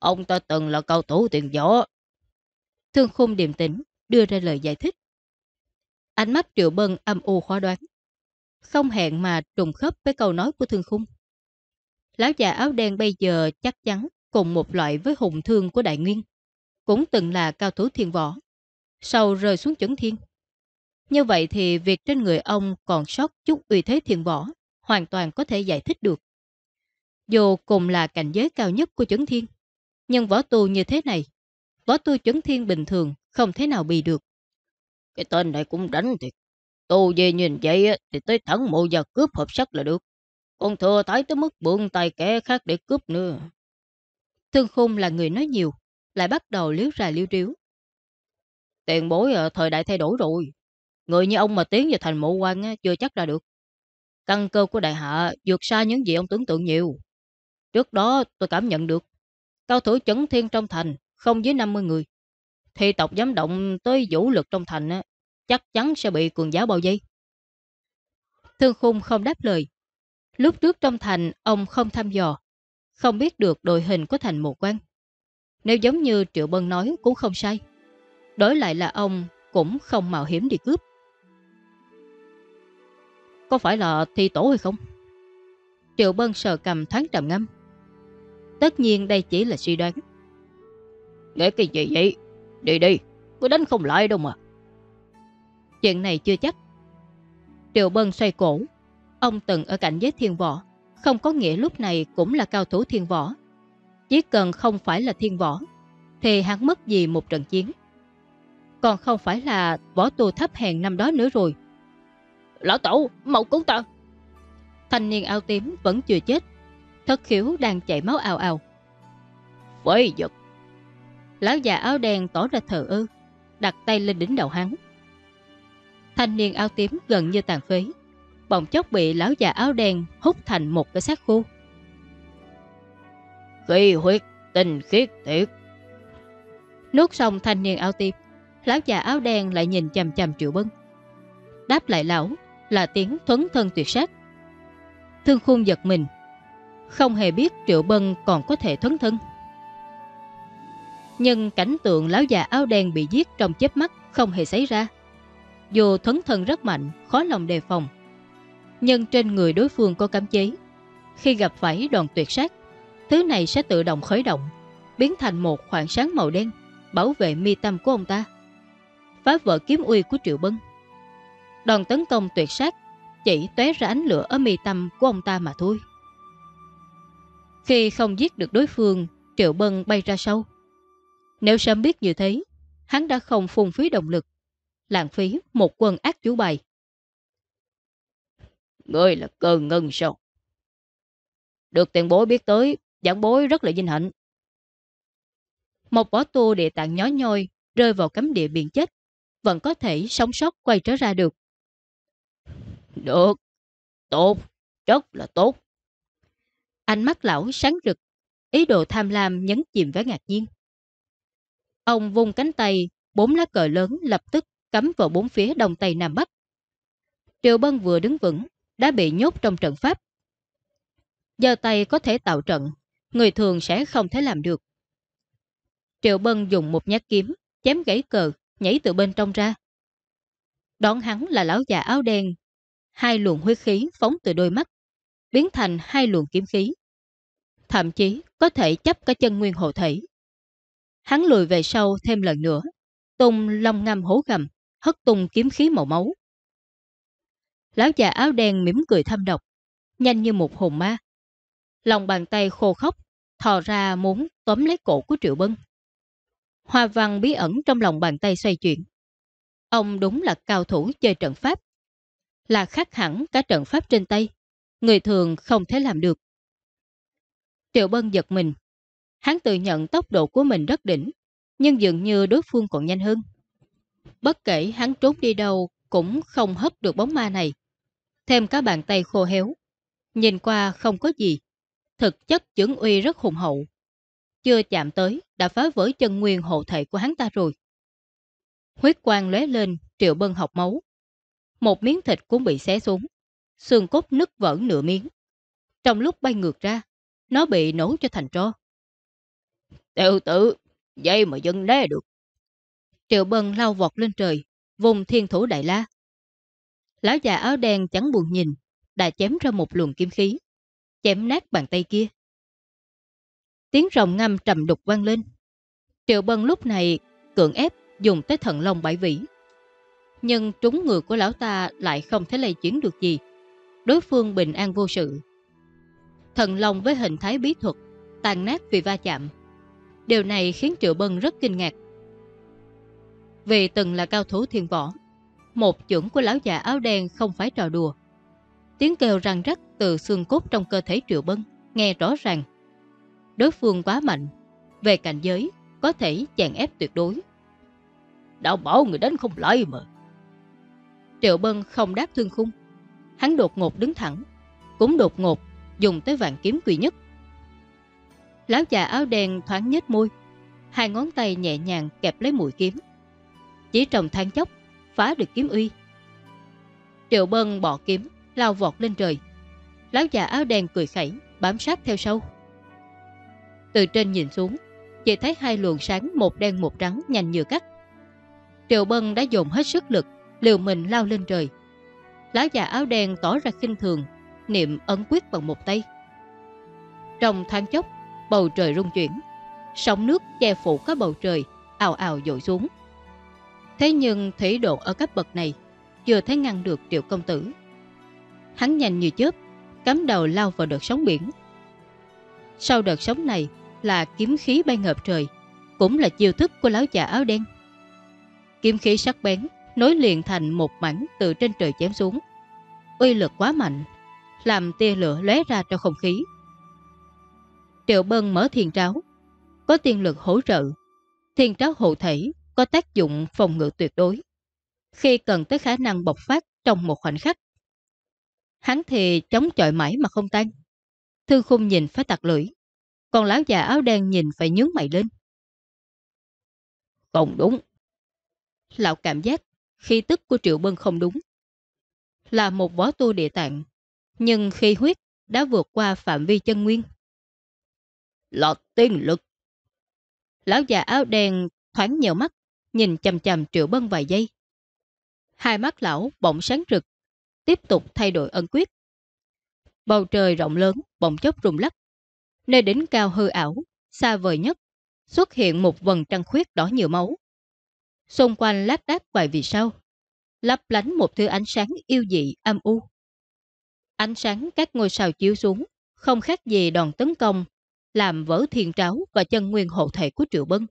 Ông ta từng là cao thủ tiền võ. Thương khung điềm tĩnh đưa ra lời giải thích. Ánh mắt triệu bân âm u khó đoán. Không hẹn mà trùng khớp với câu nói của thương khung. Lão già áo đen bây giờ chắc chắn cùng một loại với hùng thương của đại nguyên. Cũng từng là cao thủ thiên võ. Sau rơi xuống chuẩn thiên. Như vậy thì việc trên người ông còn sót chút uy thế thiền võ hoàn toàn có thể giải thích được. Dù cùng là cảnh giới cao nhất của chấn thiên, nhưng võ tu như thế này, võ tu chấn thiên bình thường không thế nào bị được. Cái tên này cũng đánh thiệt. Tu về nhìn vậy thì tới thẳng mộ giờ cướp hợp sắc là được. Còn thừa tái tới mức bượng tay kẻ khác để cướp nữa. Thương khung là người nói nhiều, lại bắt đầu liếu ra liếu riếu. Tiền bối ở thời đại thay đổi rồi. Người như ông mà tiến vào thành mộ quan chưa chắc ra được. Căn cơ của đại hạ vượt xa những gì ông tưởng tượng nhiều. Trước đó tôi cảm nhận được, cao thủ chấn thiên trong thành không dưới 50 người. Thì tộc dám động tới vũ lực trong thành chắc chắn sẽ bị cường giáo bao dây. Thương khung không đáp lời. Lúc trước trong thành ông không thăm dò, không biết được đội hình của thành một quan. Nếu giống như Triệu Bân nói cũng không sai. Đối lại là ông cũng không mạo hiểm đi cướp. Có phải là thi tổ hay không? Triệu Bân sờ cầm thoáng trầm ngâm. Tất nhiên đây chỉ là suy đoán. Nghe cái gì vậy? Đi đi, tôi đánh không lại đâu mà. Chuyện này chưa chắc. Triệu Bân xoay cổ. Ông từng ở cạnh giới thiên võ, không có nghĩa lúc này cũng là cao thủ thiên võ. Chỉ cần không phải là thiên võ, thì hắn mất gì một trận chiến. Còn không phải là võ tù thấp hèn năm đó nữa rồi. Lão tổ, mau cứu ta. Thanh niên áo tím vẫn chưa chết. Thất khiếu đang chảy máu ào ào. Quấy giật. Lão già áo đen tỏ ra thờ ơ, đặt tay lên đỉnh đầu hắn. Thanh niên áo tím gần như tàn phế, bỗng chốc bị lão già áo đen hút thành một cái xác khô. Khí huyết, tinh khiết thiệt. Nuốt xong thanh niên áo tím, lão già áo đen lại nhìn chầm chầm Triệu Bân. Đáp lại lão là tiếng thuấn thân tuyệt sát. Thương khung giật mình, không hề biết Triệu Bân còn có thể thuấn thân. Nhưng cảnh tượng lão già áo đen bị giết trong chớp mắt không hề xảy ra. Dù thuấn thân rất mạnh, khó lòng đề phòng. Nhưng trên người đối phương có cấm chế. Khi gặp phải đòn tuyệt sát, thứ này sẽ tự động khởi động, biến thành một khoảng sáng màu đen, bảo vệ mi tâm của ông ta. Phá vỡ kiếm uy của Triệu Bân. Đòn tấn công tuyệt sát chỉ tóe ra ánh lửa ở mi tâm của ông ta mà thôi. Khi không giết được đối phương, Triệu Bân bay ra sâu. Nếu sớm biết như thế, hắn đã không phung phí động lực, lãng phí một quân ác chủ bài. Ngươi là cơ ngân sao? Được tiền bối biết tới, giảng bối rất là vinh hạnh. Một võ tu địa tạng nhó nhoi rơi vào cấm địa biển chết, vẫn có thể sống sót quay trở ra được. Được, tốt, rất là tốt. Ánh mắt lão sáng rực, ý đồ tham lam nhấn chìm với ngạc nhiên. Ông vung cánh tay, bốn lá cờ lớn lập tức cắm vào bốn phía đông tây nam bắc. Triệu Bân vừa đứng vững, đã bị nhốt trong trận pháp. Giờ tay có thể tạo trận, người thường sẽ không thể làm được. Triệu Bân dùng một nhát kiếm, chém gãy cờ, nhảy từ bên trong ra. Đón hắn là lão già áo đen, hai luồng huyết khí phóng từ đôi mắt, biến thành hai luồng kiếm khí. Thậm chí có thể chấp cả chân nguyên hộ thể. Hắn lùi về sau thêm lần nữa, tung long ngâm hố gầm, hất tung kiếm khí màu máu. Lão già áo đen mỉm cười thâm độc, nhanh như một hồn ma. Lòng bàn tay khô khóc, thò ra muốn tóm lấy cổ của Triệu Bân. Hoa văn bí ẩn trong lòng bàn tay xoay chuyển. Ông đúng là cao thủ chơi trận pháp. Là khác hẳn cả trận pháp trên tay. Người thường không thể làm được. Triệu Bân giật mình. Hắn tự nhận tốc độ của mình rất đỉnh, nhưng dường như đối phương còn nhanh hơn. Bất kể hắn trốn đi đâu cũng không hấp được bóng ma này. Thêm cả bàn tay khô héo. Nhìn qua không có gì. Thực chất chứng uy rất hùng hậu. Chưa chạm tới đã phá vỡ chân nguyên hộ thể của hắn ta rồi. Huyết quang lóe lên, triệu bân học máu. Một miếng thịt cũng bị xé xuống. Xương cốt nứt vỡ nửa miếng. Trong lúc bay ngược ra, nó bị nấu cho thành tro. Tiểu tử, dây mà dân đe được. Triệu Bân lao vọt lên trời, vùng thiên thủ đại la. Lão già áo đen chẳng buồn nhìn, đã chém ra một luồng kim khí, chém nát bàn tay kia. Tiếng rồng ngâm trầm đục vang lên. Triệu Bân lúc này cưỡng ép dùng tới thần long bãi vĩ. Nhưng trúng người của lão ta lại không thể lây chuyển được gì. Đối phương bình an vô sự. Thần long với hình thái bí thuật, tàn nát vì va chạm. Điều này khiến Triệu Bân rất kinh ngạc. Vì từng là cao thủ thiên võ, một chưởng của lão già áo đen không phải trò đùa. Tiếng kêu răng rắc từ xương cốt trong cơ thể Triệu Bân nghe rõ ràng. Đối phương quá mạnh, về cảnh giới có thể chèn ép tuyệt đối. Đạo bảo người đánh không lại mà. Triệu Bân không đáp thương khung. Hắn đột ngột đứng thẳng, cũng đột ngột dùng tới vạn kiếm quỷ nhất. Lão già áo đen thoáng nhếch môi, hai ngón tay nhẹ nhàng kẹp lấy mũi kiếm. Chỉ trồng than chốc, phá được kiếm uy. Triệu Bân bỏ kiếm, lao vọt lên trời. Lão già áo đen cười khẩy, bám sát theo sau. Từ trên nhìn xuống, chỉ thấy hai luồng sáng một đen một trắng nhanh như cắt. Triệu Bân đã dồn hết sức lực, liều mình lao lên trời. Lão già áo đen tỏ ra khinh thường, niệm ấn quyết bằng một tay. Trong thoáng chốc, bầu trời rung chuyển, sóng nước che phủ các bầu trời, ào ào dội xuống. Thế nhưng thủy độ ở cấp bậc này chưa thấy ngăn được triệu công tử. Hắn nhanh như chớp, cắm đầu lao vào đợt sóng biển. Sau đợt sóng này là kiếm khí bay ngợp trời, cũng là chiêu thức của lão già áo đen. Kiếm khí sắc bén nối liền thành một mảnh từ trên trời chém xuống. Uy lực quá mạnh, làm tia lửa lóe ra trong không khí. Triệu Bân mở thiền tráo, có tiên lực hỗ trợ, thiền tráo hộ thể có tác dụng phòng ngự tuyệt đối. Khi cần tới khả năng bộc phát trong một khoảnh khắc. Hắn thì chống chọi mãi mà không tan. Thư khung nhìn phải tặc lưỡi. Còn lão già áo đen nhìn phải nhướng mày lên. Không đúng. Lão cảm giác khi tức của Triệu Bân không đúng. Là một võ tu địa tạng, nhưng khi huyết đã vượt qua phạm vi chân nguyên. Là tiên lực. Lão già áo đen thoáng nhiều mắt, nhìn chầm chầm Triệu Bân vài giây. Hai mắt lão bỗng sáng rực, tiếp tục thay đổi ân quyết. Bầu trời rộng lớn, bỗng chốc rung lắc. Nơi đỉnh cao hư ảo, xa vời nhất, xuất hiện một vần trăng khuyết đỏ nhiều máu. Xung quanh lát đác vài vì sao, lấp lánh một thứ ánh sáng yêu dị âm u. Ánh sáng các ngôi sao chiếu xuống, không khác gì đòn tấn công, làm vỡ thiên tráo và chân nguyên hộ thể của Triệu Bân.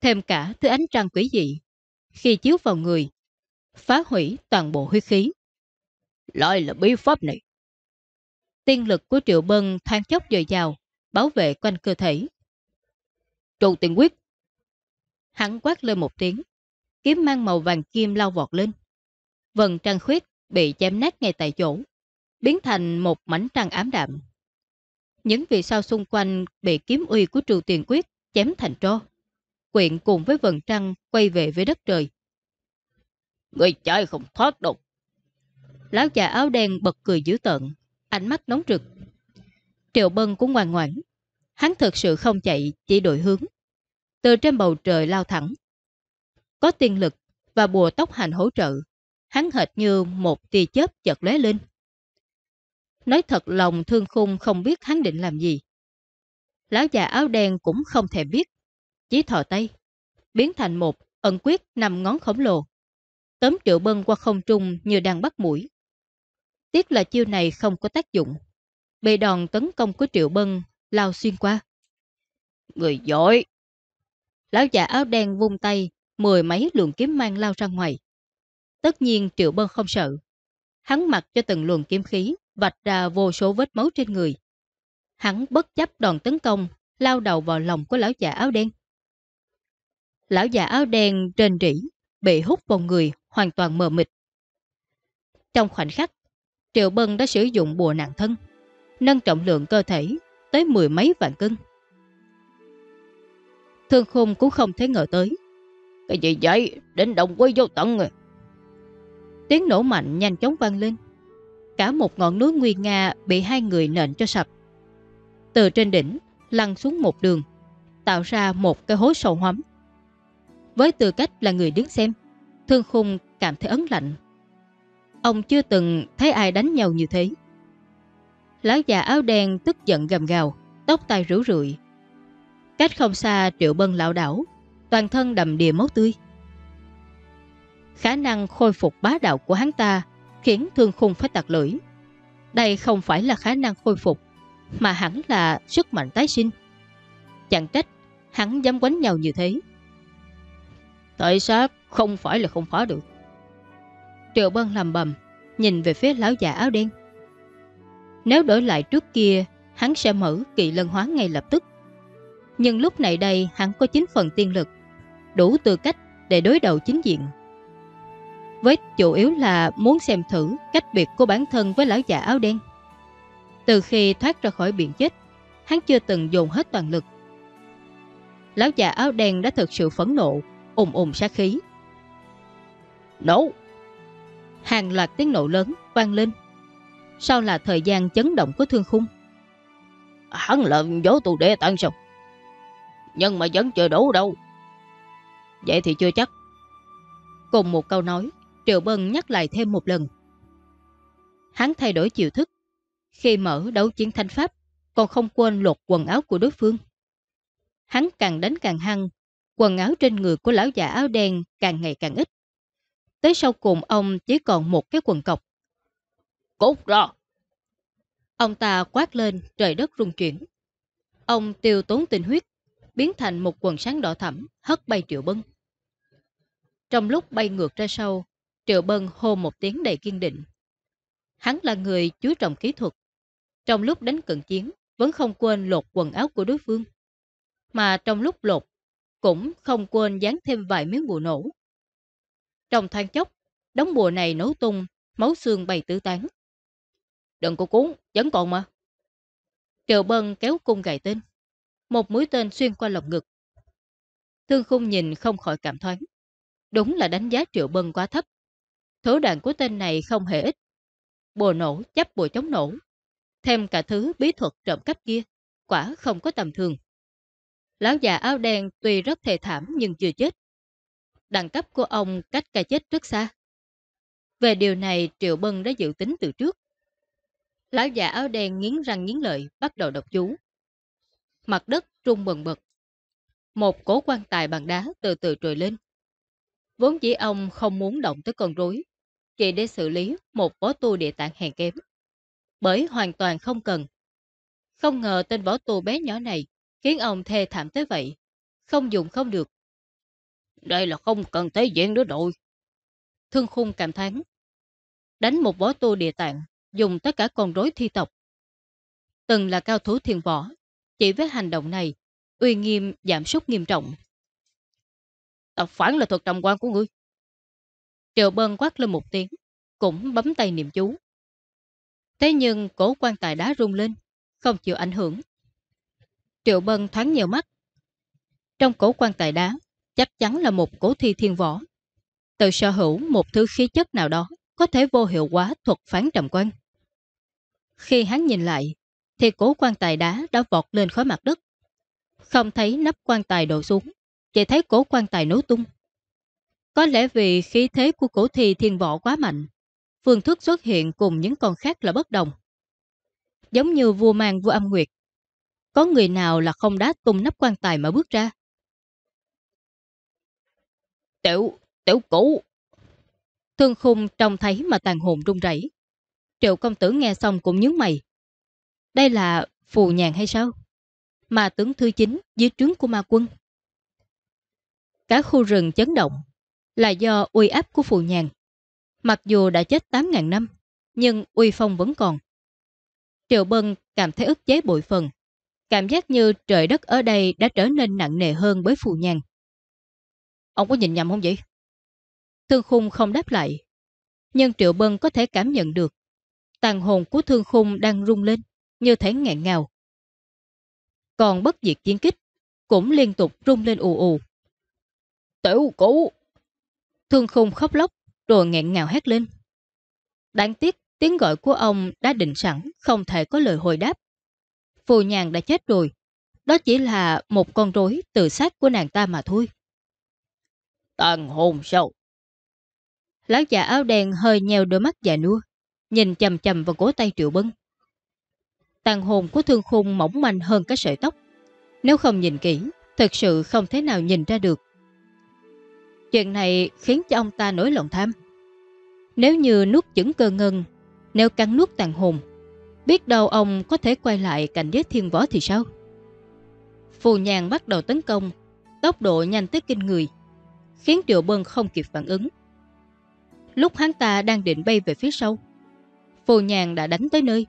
Thêm cả thứ ánh trăng quỷ dị, khi chiếu vào người, phá hủy toàn bộ huyết khí. Lại là bí pháp này. Tiên lực của Triệu Bân thoáng chốc dồi dào, bảo vệ quanh cơ thể. Trụ tiền quyết. Hắn quát lên một tiếng, kiếm mang màu vàng kim lao vọt lên. Vần trăng khuyết bị chém nát ngay tại chỗ, biến thành một mảnh trăng ám đạm. Những vì sao xung quanh bị kiếm uy của trù tiền quyết chém thành tro. Quyện cùng với vần trăng quay về với đất trời. Người chạy không thoát đâu. Lão già áo đen bật cười dữ tợn, ánh mắt nóng rực. Triệu Bân cũng ngoan ngoãn. Hắn thực sự không chạy, chỉ đổi hướng. Từ trên bầu trời lao thẳng. Có tiên lực và bùa tốc hành hỗ trợ. Hắn hệt như một tia chớp chợt lóe lên. Nói thật lòng thương khung không biết hắn định làm gì. Lão già áo đen cũng không thể biết. Chỉ thò tay, biến thành một ẩn quyết nằm ngón khổng lồ. Tấm triệu bân qua không trung như đang bắt mũi. Tiếc là chiêu này không có tác dụng. Bị đòn tấn công của triệu bân lao xuyên qua. Người giỏi! Lão già áo đen vung tay, mười mấy luồng kiếm mang lao ra ngoài. Tất nhiên triệu bân không sợ. Hắn mặc cho từng luồng kiếm khí, vạch ra vô số vết máu trên người. Hắn bất chấp đòn tấn công, lao đầu vào lòng của lão già áo đen. Lão già áo đen trên rỉ, bị hút vào người, hoàn toàn mờ mịt. Trong khoảnh khắc, Triệu Bân đã sử dụng bùa nặng thân, nâng trọng lượng cơ thể tới mười mấy vạn cân. Thương khung cũng không thể ngờ tới. Cái gì vậy? Đến đồng quay vô tận rồi. Tiếng nổ mạnh nhanh chóng vang lên. Cả một ngọn núi nguy nga bị hai người nện cho sập. Từ trên đỉnh, lăn xuống một đường, tạo ra một cái hố sâu hoắm. Với tư cách là người đứng xem, Thương khung cảm thấy ấn lạnh. Ông chưa từng thấy ai đánh nhau như thế. Lão già áo đen tức giận gầm gào, tóc tai rủ rượi. Cách không xa triệu bân lão đảo, toàn thân đầm đìa máu tươi. Khả năng khôi phục bá đạo của hắn ta khiến thương khung phải tạc lưỡi. Đây không phải là khả năng khôi phục, mà hẳn là sức mạnh tái sinh. Chẳng trách, hắn dám quánh nhau như thế. Tại sao không phải là không phá được? Triệu Bân làm bầm, nhìn về phía lão già áo đen. Nếu đổi lại trước kia, hắn sẽ mở kỳ lân hóa ngay lập tức. Nhưng lúc này đây hắn có 9 phần tiên lực, đủ tư cách để đối đầu chính diện. Với chủ yếu là muốn xem thử cách biệt của bản thân với lão già áo đen. Từ khi thoát ra khỏi biển chết, hắn chưa từng dùng hết toàn lực. Lão già áo đen đã thực sự phẫn nộ, ùm ùm sát khí. Nổ! Hàng loạt tiếng nổ lớn vang lên. Sau là thời gian chấn động của thương khung. Hắn là gió tù đệ tăng sao? Nhưng mà vẫn chưa đủ đâu. Vậy thì chưa chắc. Cùng một câu nói, Triệu Bân nhắc lại thêm một lần. Hắn thay đổi chiều thức. Khi mở đấu chiến thanh pháp, còn không quên lột quần áo của đối phương. Hắn càng đánh càng hăng, quần áo trên người của lão già áo đen càng ngày càng ít. Tới sau cùng ông chỉ còn một cái quần cọc. Cút ra! Ông ta quát lên trời đất rung chuyển. Ông tiêu tốn tình huyết, biến thành một quần sáng đỏ thẳm, hất bay Triệu Bân. Trong lúc bay ngược ra sau, Triệu Bân hô một tiếng đầy kiên định. Hắn là người chú trọng kỹ thuật. Trong lúc đánh cận chiến, vẫn không quên lột quần áo của đối phương. Mà trong lúc lột, cũng không quên dán thêm vài miếng bùa nổ. Trong thoáng chốc, đống bùa này nổ tung, máu xương bay tứ tán. Đừng có cuốn, vẫn còn mà. Triệu Bân kéo cung gài tên. Một mũi tên xuyên qua lồng ngực. Thương khung nhìn không khỏi cảm thoáng. Đúng là đánh giá Triệu Bân quá thấp. Thủ đoạn của tên này không hề ít. Bùa nổ, chấp bùa chống nổ. Thêm cả thứ bí thuật trộm cắp kia. Quả không có tầm thường. Lão già áo đen tuy rất thề thảm nhưng chưa chết. Đẳng cấp của ông cách cái chết rất xa. Về điều này Triệu Bân đã dự tính từ trước. Lão già áo đen nghiến răng nghiến lợi bắt đầu đọc chú. Mặt đất rung bần bật. Một cố quan tài bằng đá từ từ trồi lên. Vốn dĩ ông không muốn động tới con rối, chỉ để xử lý một võ tu địa tạng hèn kém. Bởi hoàn toàn không cần. Không ngờ tên võ tu bé nhỏ này khiến ông thê thảm tới vậy. Không dùng không được. Đây là không cần thế diện nữa đội Thương khung cảm thán. Đánh một võ tu địa tạng, dùng tất cả con rối thi tộc. Từng là cao thủ thiên võ, chỉ với hành động này, uy nghiêm giảm sút nghiêm trọng. Tập phản là thuật trầm quan của ngươi. Triệu Bân quát lên một tiếng, cũng bấm tay niệm chú. Thế nhưng cổ quan tài đá rung lên, không chịu ảnh hưởng. Triệu Bân thoáng nhiều mắt. Trong cổ quan tài đá, chắc chắn là một cổ thi thiên võ. Tự sở hữu một thứ khí chất nào đó có thể vô hiệu hóa thuật phán trầm quan. Khi hắn nhìn lại, thì cổ quan tài đá đã vọt lên khỏi mặt đất. Không thấy nắp quan tài đổ xuống, chỉ thấy cổ quan tài nổ tung. Có lẽ vì khí thế của cổ thi thiên võ quá mạnh, phương thức xuất hiện cùng những con khác là bất đồng. Giống như vua mang vua âm nguyệt, có người nào là không đá tung nắp quan tài mà bước ra? Tiểu, tiểu cũ. Thương khung trông thấy mà tàn hồn rung rẩy. Triệu công tử nghe xong cũng nhướng mày. Đây là phù nhàn hay sao? Mà tướng thư chính dưới trướng của ma quân. Cả khu rừng chấn động là do uy áp của phù nhàn. Mặc dù đã chết 8.000 năm, nhưng uy phong vẫn còn. Triệu Bân cảm thấy ức chế bội phần. Cảm giác như trời đất ở đây đã trở nên nặng nề hơn với phù nhàn. Ông có nhìn nhầm không vậy? Thương khung không đáp lại. Nhưng Triệu Bân có thể cảm nhận được. Tàn hồn của thương khung đang rung lên, như thể ngẹn ngào. Còn bất diệt chiến kích, cũng liên tục rung lên ù ù. Tiểu cũ! Thương khung khóc lóc, rồi nghẹn ngào hét lên. Đáng tiếc, tiếng gọi của ông đã định sẵn, không thể có lời hồi đáp. Phù nhàn đã chết rồi. Đó chỉ là một con rối từ xác của nàng ta mà thôi. Tàn hồn sao? Lão già áo đen hơi nheo đôi mắt già nua, nhìn chầm chầm vào cổ tay Triệu Bân. Tàn hồn của thương khung mỏng manh hơn cái sợi tóc. Nếu không nhìn kỹ, thật sự không thể nào nhìn ra được. Chuyện này khiến cho ông ta nổi lòng tham. Nếu như nuốt chửng cơ ngân, nếu cắn nuốt tàn hồn, biết đâu ông có thể quay lại cảnh giới thiên võ thì sao? Phù nhàn bắt đầu tấn công, tốc độ nhanh tới kinh người, khiến Triệu Bân không kịp phản ứng. Lúc hắn ta đang định bay về phía sau, Phù nhàn đã đánh tới nơi.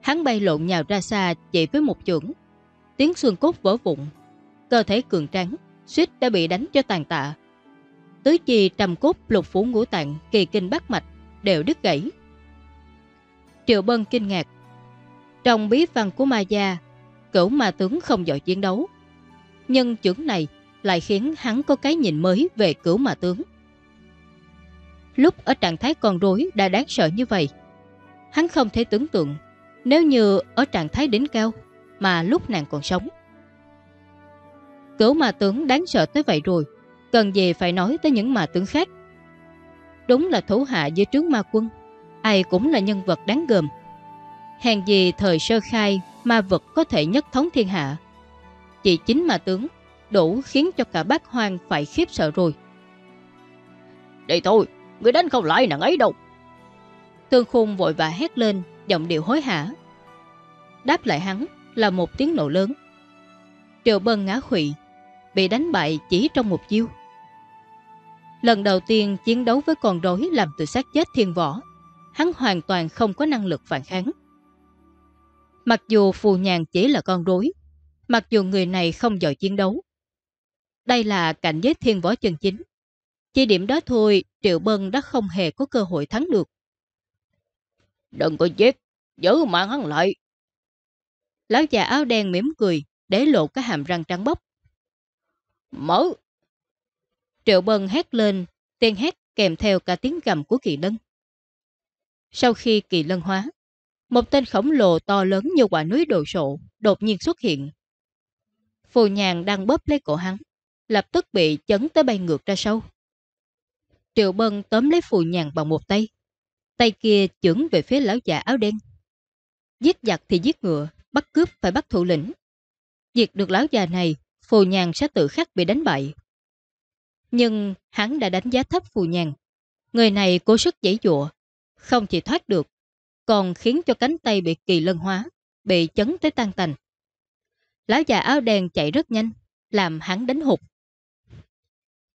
Hắn bay lộn nhào ra xa chạy với một chưởng, tiếng xương cốt vỡ vụn, cơ thể cường trắng, suýt đã bị đánh cho tàn tạ. Tứ chi trầm cốt lục phủ ngũ tạng kỳ kinh bát mạch đều đứt gãy. Triệu Bân kinh ngạc. Trong bí văn của Ma Gia, cửu ma tướng không giỏi chiến đấu. Nhưng chưởng này lại khiến hắn có cái nhìn mới về cửu ma tướng. Lúc ở trạng thái còn rối đã đáng sợ như vậy, hắn không thể tưởng tượng nếu như ở trạng thái đỉnh cao mà lúc nàng còn sống. Cửu ma tướng đáng sợ tới vậy rồi, cần gì phải nói tới những ma tướng khác. Đúng là thủ hạ dưới trướng ma quân ai cũng là nhân vật đáng gờm. Hèn gì thời sơ khai ma vật có thể nhất thống thiên hạ. Chỉ chính mà tướng đủ khiến cho cả bác hoang phải khiếp sợ rồi. Đây thôi, người đánh không lại nàng ấy đâu. Tương khung vội vã hét lên, giọng điệu hối hả. Đáp lại hắn là một tiếng nổ lớn. Triệu bân ngã khụy, bị đánh bại chỉ trong một chiêu. Lần đầu tiên chiến đấu với con rối làm từ xác chết thiên võ hắn hoàn toàn không có năng lực phản kháng. Mặc dù phù nhàn chỉ là con rối, mặc dù người này không giỏi chiến đấu, Đây là cảnh giới thiên võ chân chính. Chỉ điểm đó thôi, Triệu Bân đã không hề có cơ hội thắng được. Đừng có giết, giữ mạng hắn lại. Lão già áo đen mỉm cười, để lộ cái hàm răng trắng bóc. Mở! Triệu Bân hét lên, tiếng hét kèm theo cả tiếng gầm của kỳ lân. Sau khi kỳ lân hóa, một tên khổng lồ to lớn như quả núi đồ sộ đột nhiên xuất hiện. Phù nhàn đang bóp lấy cổ hắn, lập tức bị chấn tới bay ngược ra sâu. Triệu Bân tóm lấy phù nhàn bằng một tay, tay kia chưởng về phía lão già áo đen. Giết giặc thì giết ngựa, bắt cướp phải bắt thủ lĩnh. Diệt được lão già này, phù nhàn sẽ tự khắc bị đánh bại. Nhưng hắn đã đánh giá thấp phù nhàn. Người này cố sức giãy dụa, không chỉ thoát được, còn khiến cho cánh tay bị kỳ lân hóa, bị chấn tới tan tành. Lão già áo đen chạy rất nhanh, làm hắn đánh hụt.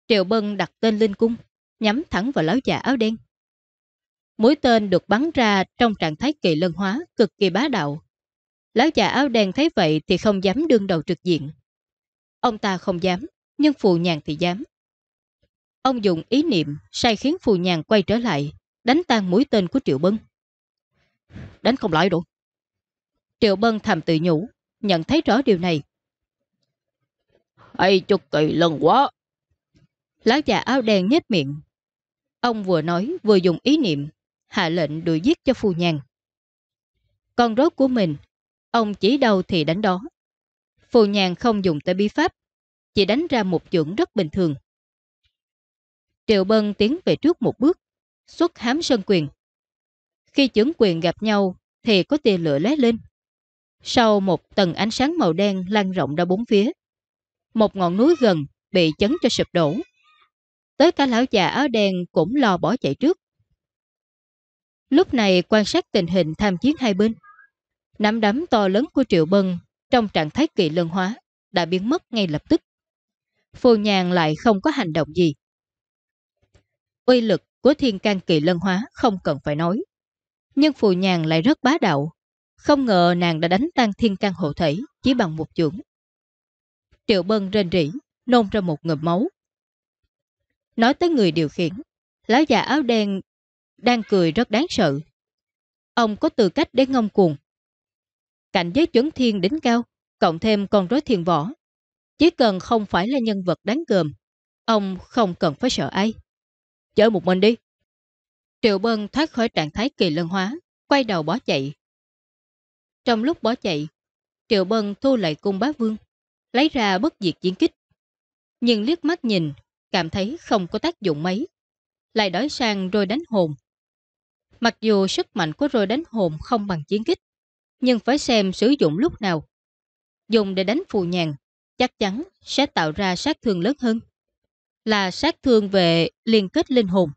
Triệu Bân đặt tên Linh Cung, nhắm thẳng vào lão già áo đen. Mũi tên được bắn ra trong trạng thái kỳ lân hóa cực kỳ bá đạo. Lão già áo đen thấy vậy thì không dám đương đầu trực diện. Ông ta không dám, nhưng phù nhàn thì dám. Ông dùng ý niệm sai khiến phù nhàn quay trở lại, đánh tan mũi tên của Triệu Bân. Đánh không lại đâu. Triệu Bân thầm tự nhủ, nhận thấy rõ điều này. Hay cho kỳ lần quá. Lão già áo đen nhếch miệng. Ông vừa nói vừa dùng ý niệm, hạ lệnh đuổi giết cho phù nhàn. Con rốt của mình, ông chỉ đầu thì đánh đó. Phù nhàn không dùng tới bí pháp, chỉ đánh ra một chưởng rất bình thường. Triệu Bân tiến về trước một bước, xuất hám sơn quyền. Khi chưởng quyền gặp nhau thì có tia lửa lé lên. Sau một tầng ánh sáng màu đen lan rộng ra bốn phía, một ngọn núi gần bị chấn cho sụp đổ. Tới cả lão già áo đen cũng lo bỏ chạy trước. Lúc này quan sát tình hình tham chiến hai bên. Nắm đấm to lớn của Triệu Bân trong trạng thái kỳ lân hóa đã biến mất ngay lập tức. Phù nhàn lại không có hành động gì. Uy lực của thiên can kỳ lân hóa không cần phải nói. Nhưng phù nhàn lại rất bá đạo. Không ngờ nàng đã đánh tan thiên can hộ thể chỉ bằng một chưởng. Triệu Bân rên rỉ, nôn ra một ngụm máu. Nói tới người điều khiển, lão già áo đen đang cười rất đáng sợ. Ông có tư cách để ngông cuồng. Cảnh giới chuẩn thiên đỉnh cao, cộng thêm con rối thiên võ. Chỉ cần không phải là nhân vật đáng gờm, ông không cần phải sợ ai. Chơi một mình đi. Triệu Bân thoát khỏi trạng thái kỳ lân hóa, quay đầu bỏ chạy. Trong lúc bỏ chạy, Triệu Bân thu lại cung bá vương, lấy ra bất diệt chiến kích. Nhưng liếc mắt nhìn, cảm thấy không có tác dụng mấy. Lại đổi sang rồi đánh hồn. Mặc dù sức mạnh của rồi đánh hồn không bằng chiến kích, nhưng phải xem sử dụng lúc nào. Dùng để đánh phù nhàn, chắc chắn sẽ tạo ra sát thương lớn hơn. Là sát thương về liên kết linh hồn.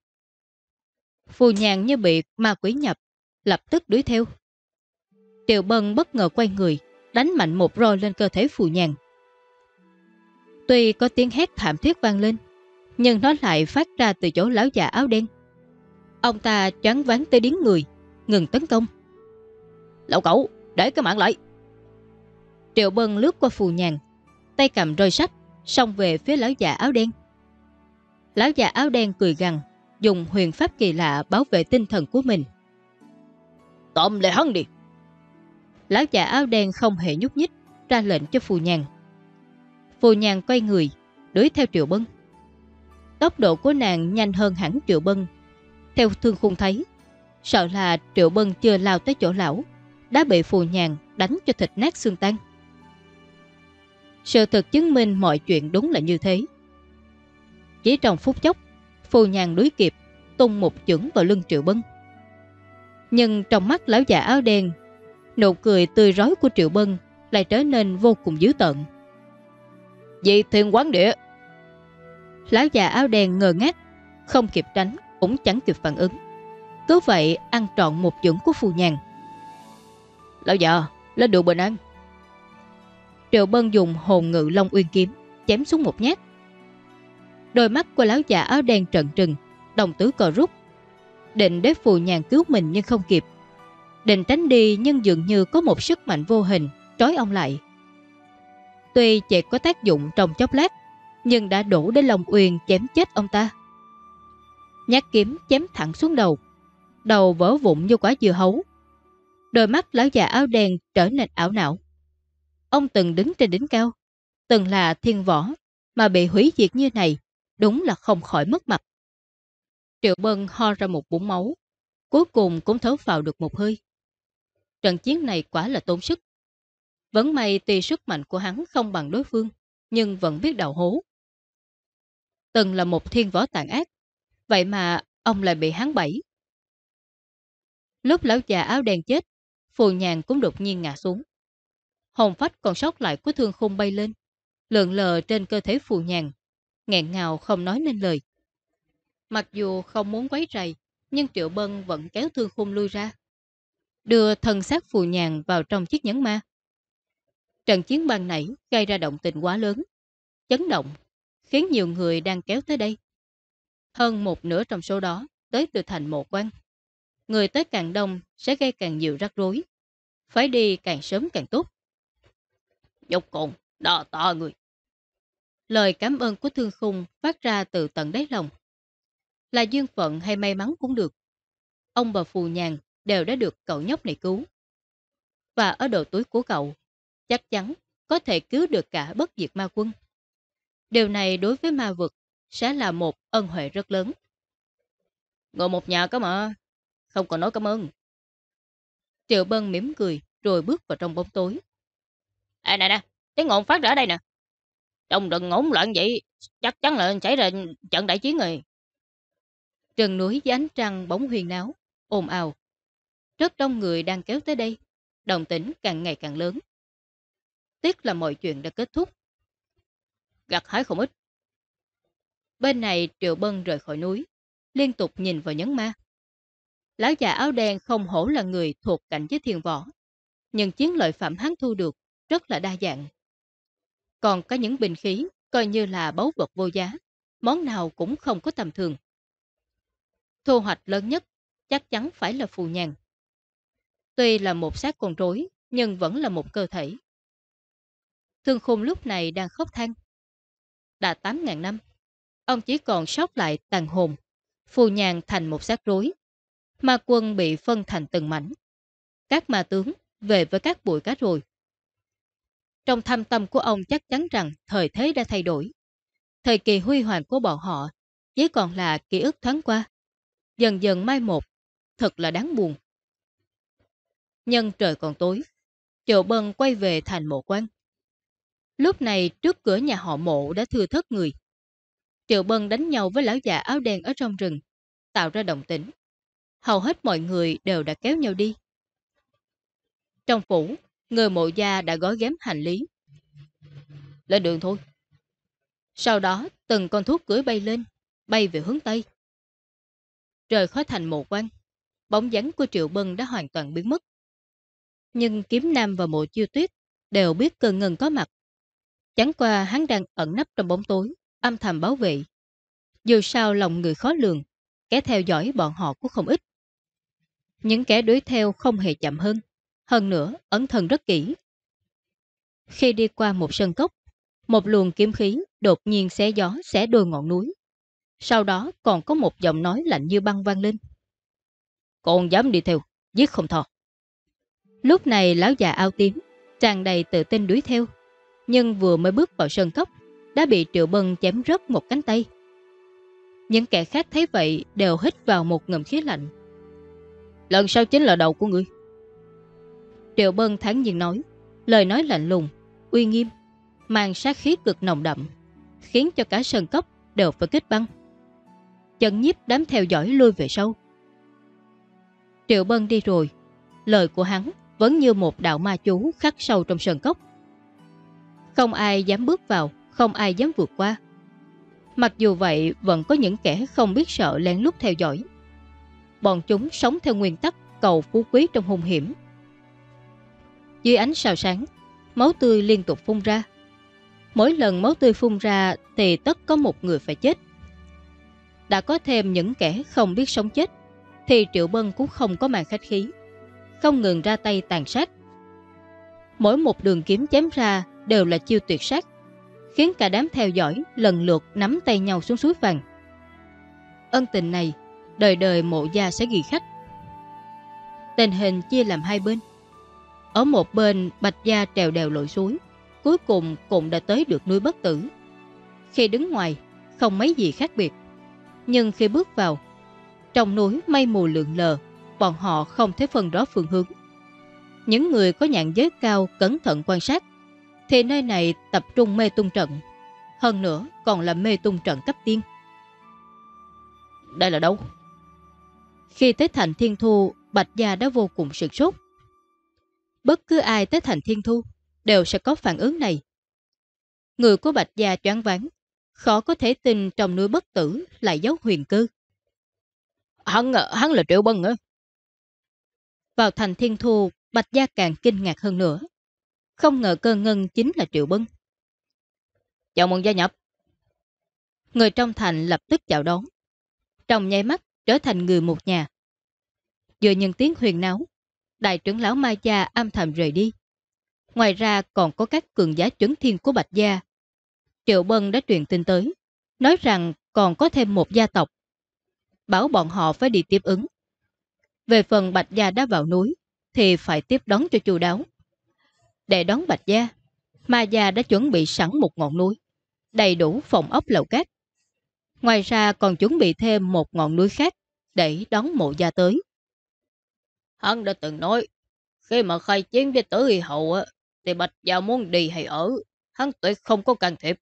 Phù nhàn như bị ma quỷ nhập, lập tức đuổi theo. Triệu Bân bất ngờ quay người, đánh mạnh một roi lên cơ thể phù nhàn. Tuy có tiếng hét thảm thiết vang lên, nhưng nó lại phát ra từ chỗ lão già áo đen. Ông ta choáng ván tới điếng người, ngừng tấn công. Lão cậu, để cái mạng lại. Triệu Bân lướt qua phù nhàn, tay cầm roi sắt, xông về phía lão già áo đen. Lão già áo đen cười gằn, dùng huyền pháp kỳ lạ bảo vệ tinh thần của mình. Tóm lại hắn đi. Lão già áo đen không hề nhúc nhích, ra lệnh cho phù nhàn. Phù nhàn quay người, đuổi theo Triệu Bân. Tốc độ của nàng nhanh hơn hẳn Triệu Bân. Theo thương khung thấy, sợ là Triệu Bân chưa lao tới chỗ lão, đã bị phù nhàn đánh cho thịt nát xương tan. Sự thật chứng minh mọi chuyện đúng là như thế. Chỉ trong phút chốc, phù nhàn đuối kịp, tung một chưởng vào lưng Triệu Bân. Nhưng trong mắt lão già áo đen, nụ cười tươi rói của Triệu Bân lại trở nên vô cùng dữ tợn. Dị thiên quán địa. Lão già áo đen ngờ ngác Không kịp tránh Cũng chẳng kịp phản ứng. Cứ vậy ăn trọn một chưởng của phù nhàn Lão già Lên đường bình an. Triệu Bân dùng hồn ngự long uyên kiếm Chém xuống một nhát. Đôi mắt của lão già áo đen trận trừng Đồng tứ cò rút Định để phù nhàn cứu mình nhưng không kịp Định tránh đi nhưng dường như có một sức mạnh vô hình Trói ông lại Tuy chỉ có tác dụng trong chốc lát nhưng đã đủ để lòng Uyên chém chết ông ta. Nhát kiếm chém thẳng xuống đầu, đầu vỡ vụn như quả dưa hấu. Đôi mắt lão già áo đen trở nên ảo não. Ông từng đứng trên đỉnh cao, từng là thiên võ, mà bị hủy diệt như này, đúng là không khỏi mất mặt. Triệu Bân ho ra một bụng máu, cuối cùng cũng thấu vào được một hơi. Trận chiến này quả là tốn sức. Vẫn may tuy sức mạnh của hắn không bằng đối phương, nhưng vẫn biết đầu hố. Từng là một thiên võ tàn ác, vậy mà ông lại bị hắn bẫy. Lúc lão già áo đen chết, phù nhàn cũng đột nhiên ngã xuống. Hồn phách còn sót lại của thương khung bay lên, lượn lờ trên cơ thể phù nhàn, nghẹn ngào không nói nên lời. Mặc dù không muốn quấy rầy, nhưng Triệu Bân vẫn kéo thương khung lui ra. Đưa thân xác phù nhàn vào trong chiếc nhấn ma. Trận chiến ban nãy gây ra động tình quá lớn, chấn động, khiến nhiều người đang kéo tới đây. Hơn một nửa trong số đó tới từ thành mộ quan. Người tới càng đông sẽ gây càng nhiều rắc rối. Phải đi càng sớm càng tốt. Dốc cồn, đò to người. Lời cảm ơn của thương khung phát ra từ tận đáy lòng. Là duyên phận hay may mắn cũng được. Ông bà phù nhàn đều đã được cậu nhóc này cứu. Và ở độ túi của cậu, chắc chắn có thể cứu được cả bất diệt ma quân. Điều này đối với ma vực sẽ là một ân huệ rất lớn. Ngồi một nhà có mà, không còn nói cảm ơn. Triệu Bân mỉm cười rồi bước vào trong bóng tối. À nè nè, tiếng ngọn phát ra ở đây nè. Trong đừng ngỗng loạn vậy, chắc chắn là xảy ra trận đại chiến rồi. Trần núi với ánh trăng bóng huyền náo, ồn ào. Rất đông người đang kéo tới đây, đồng tĩnh càng ngày càng lớn. Tiếc là mọi chuyện đã kết thúc. Gặt hái không ít. Bên này Triệu Bân rời khỏi núi, liên tục nhìn vào nhấn ma. Lão già áo đen không hổ là người thuộc cảnh với thiền võ, nhưng chiến lợi phẩm hắn thu được rất là đa dạng. Còn có những bình khí coi như là báu vật vô giá, món nào cũng không có tầm thường. Thu hoạch lớn nhất chắc chắn phải là phù nhàn. Tuy là một xác con rối, nhưng vẫn là một cơ thể. Thương khung lúc này đang khóc than. Đã 8.000 năm, ông chỉ còn sót lại tàn hồn, phù nhàn thành một xác rối. Ma quân bị phân thành từng mảnh. Các ma tướng về với các bụi cá rồi. Trong thâm tâm của ông chắc chắn rằng thời thế đã thay đổi. Thời kỳ huy hoàng của bọn họ chỉ còn là ký ức thoáng qua. Dần dần mai một, thật là đáng buồn. Nhân trời còn tối, Triệu Bân quay về thành mộ quan. Lúc này trước cửa nhà họ mộ đã thừa thất người. Triệu Bân đánh nhau với lão già áo đen ở trong rừng, tạo ra động tĩnh. Hầu hết mọi người đều đã kéo nhau đi. Trong phủ, người mộ gia đã gói ghém hành lý. Lên đường thôi. Sau đó, từng con thuốc cưới bay lên, bay về hướng Tây. Rời khỏi thành mộ quan, bóng dáng của Triệu Bân đã hoàn toàn biến mất. Nhưng Kiếm Nam và mộ chiêu tuyết đều biết cơn ngân có mặt. Chẳng qua hắn đang ẩn nấp trong bóng tối, âm thầm bảo vệ. Dù sao lòng người khó lường, kẻ theo dõi bọn họ cũng không ít. Những kẻ đuổi theo không hề chậm hơn, hơn nữa ẩn thần rất kỹ. Khi đi qua một sân cốc, một luồng kiếm khí đột nhiên xé gió xé đôi ngọn núi. Sau đó còn có một giọng nói lạnh như băng vang lên. Còn dám đi theo, giết không thọ. Lúc này lão già ao tím, tràn đầy tự tin đuổi theo. Nhưng vừa mới bước vào sân cốc, đã bị Triệu Bân chém rớt một cánh tay. Những kẻ khác thấy vậy đều hít vào một ngầm khí lạnh. Lần sau chính là đầu của ngươi. Triệu Bân thắng nhiên nói, lời nói lạnh lùng, uy nghiêm, mang sát khí cực nồng đậm, khiến cho cả sân cốc đều phải kết băng. Chân nhiếp đám theo dõi lui về sau. Triệu Bân đi rồi, lời của hắn vẫn như một đạo ma chú khắc sâu trong sân cốc. Không ai dám bước vào, không ai dám vượt qua. Mặc dù vậy, vẫn có những kẻ không biết sợ lén lút theo dõi. Bọn chúng sống theo nguyên tắc cầu phú quý trong hung hiểm. Dưới ánh sao sáng, máu tươi liên tục phun ra. Mỗi lần máu tươi phun ra thì tất có một người phải chết. Đã có thêm những kẻ không biết sống chết, thì Triệu Bân cũng không có màn khách khí. Không ngừng ra tay tàn sát. Mỗi một đường kiếm chém ra đều là chiêu tuyệt sát, khiến cả đám theo dõi lần lượt nắm tay nhau xuống suối vàng. Ân tình này, đời đời mộ gia sẽ ghi khách. Tình hình chia làm hai bên. Ở một bên, Bạch Gia trèo đèo lội suối, cuối cùng cũng đã tới được núi bất tử. Khi đứng ngoài, không mấy gì khác biệt. Nhưng khi bước vào, trong núi mây mù lượn lờ, bọn họ không thể phân rõ phương hướng. Những người có nhạn giới cao cẩn thận quan sát, thì nơi này tập trung mê tung trận. Hơn nữa còn là mê tung trận cấp tiên. Đây là đâu? Khi tới thành thiên thu, Bạch Gia đã vô cùng sửng sốt. Bất cứ ai tới thành thiên thu đều sẽ có phản ứng này. Người của Bạch Gia choáng váng, khó có thể tin trong núi bất tử lại giấu huyền cư. Hắn, hắn là Triệu Bân hả? Vào thành thiên thu, Bạch Gia càng kinh ngạc hơn nữa. Không ngờ cơ ngân chính là Triệu Bân. Chào mừng gia nhập. Người trong thành lập tức chào đón. Trong nháy mắt trở thành người một nhà. Vừa nhân tiếng huyền náo, đại trưởng lão Mai Gia âm thầm rời đi. Ngoài ra còn có các cường giá trấn thiên của Bạch Gia. Triệu Bân đã truyền tin tới, nói rằng còn có thêm một gia tộc. Bảo bọn họ phải đi tiếp ứng. Về phần Bạch Gia đã vào núi, thì phải tiếp đón cho chu đáo. Để đón Bạch Gia, Ma Gia đã chuẩn bị sẵn một ngọn núi, đầy đủ phòng ốc lậu cát. Ngoài ra còn chuẩn bị thêm một ngọn núi khác để đón mộ gia tới. Hắn đã từng nói, khi mà khai chiến với tử y hậu thì Bạch Gia muốn đi hay ở, hắn tuyệt không có can thiệp.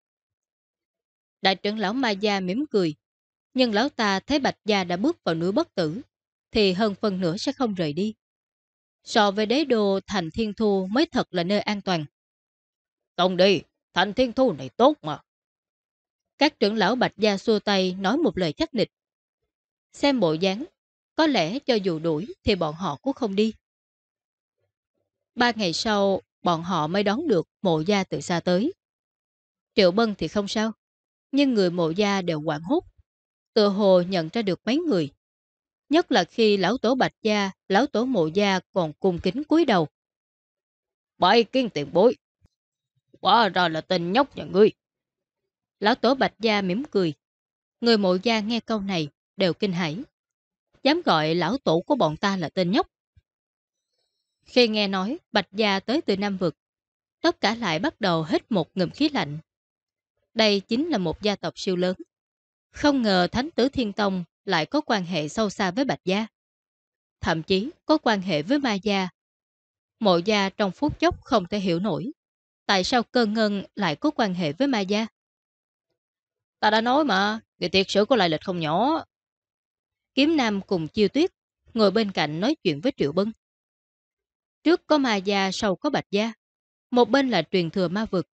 Đại trưởng lão Ma Gia mỉm cười, nhưng lão ta thấy Bạch Gia đã bước vào núi bất tử, thì hơn phần nữa sẽ không rời đi. So với đế đô thành thiên thu mới thật là nơi an toàn. Không đi, thành thiên thu này tốt mà. Các trưởng lão Bạch Gia xua tay nói một lời chắc nịch. Xem bộ dáng, có lẽ cho dù đuổi thì bọn họ cũng không đi. Ba ngày sau, bọn họ mới đón được mộ gia từ xa tới. Triệu Bân thì không sao, nhưng người mộ gia đều quảng hút. Tự hồ nhận ra được mấy người. Nhất là khi lão tổ Bạch Gia, lão tổ mộ gia còn cùng kính cúi đầu. Bái kiến tiền bối. Quá ra là tên nhóc nhà ngươi. Lão tổ Bạch Gia mỉm cười. Người mộ gia nghe câu này đều kinh hãi. Dám gọi lão tổ của bọn ta là tên nhóc. Khi nghe nói Bạch Gia tới từ Nam Vực, tất cả lại bắt đầu hết một ngụm khí lạnh. Đây chính là một gia tộc siêu lớn. Không ngờ Thánh Tử Thiên Tông lại có quan hệ sâu xa với Bạch Gia. Thậm chí có quan hệ với Ma Gia. Mộ Gia trong phút chốc không thể hiểu nổi. Tại sao cơ ngân lại có quan hệ với Ma Gia? Ta đã nói mà, người tiệt sử có lại lịch không nhỏ. Kiếm Nam cùng chiêu tuyết, ngồi bên cạnh nói chuyện với Triệu Bân. Trước có Ma Gia, sau có Bạch Gia. Một bên là truyền thừa ma vực,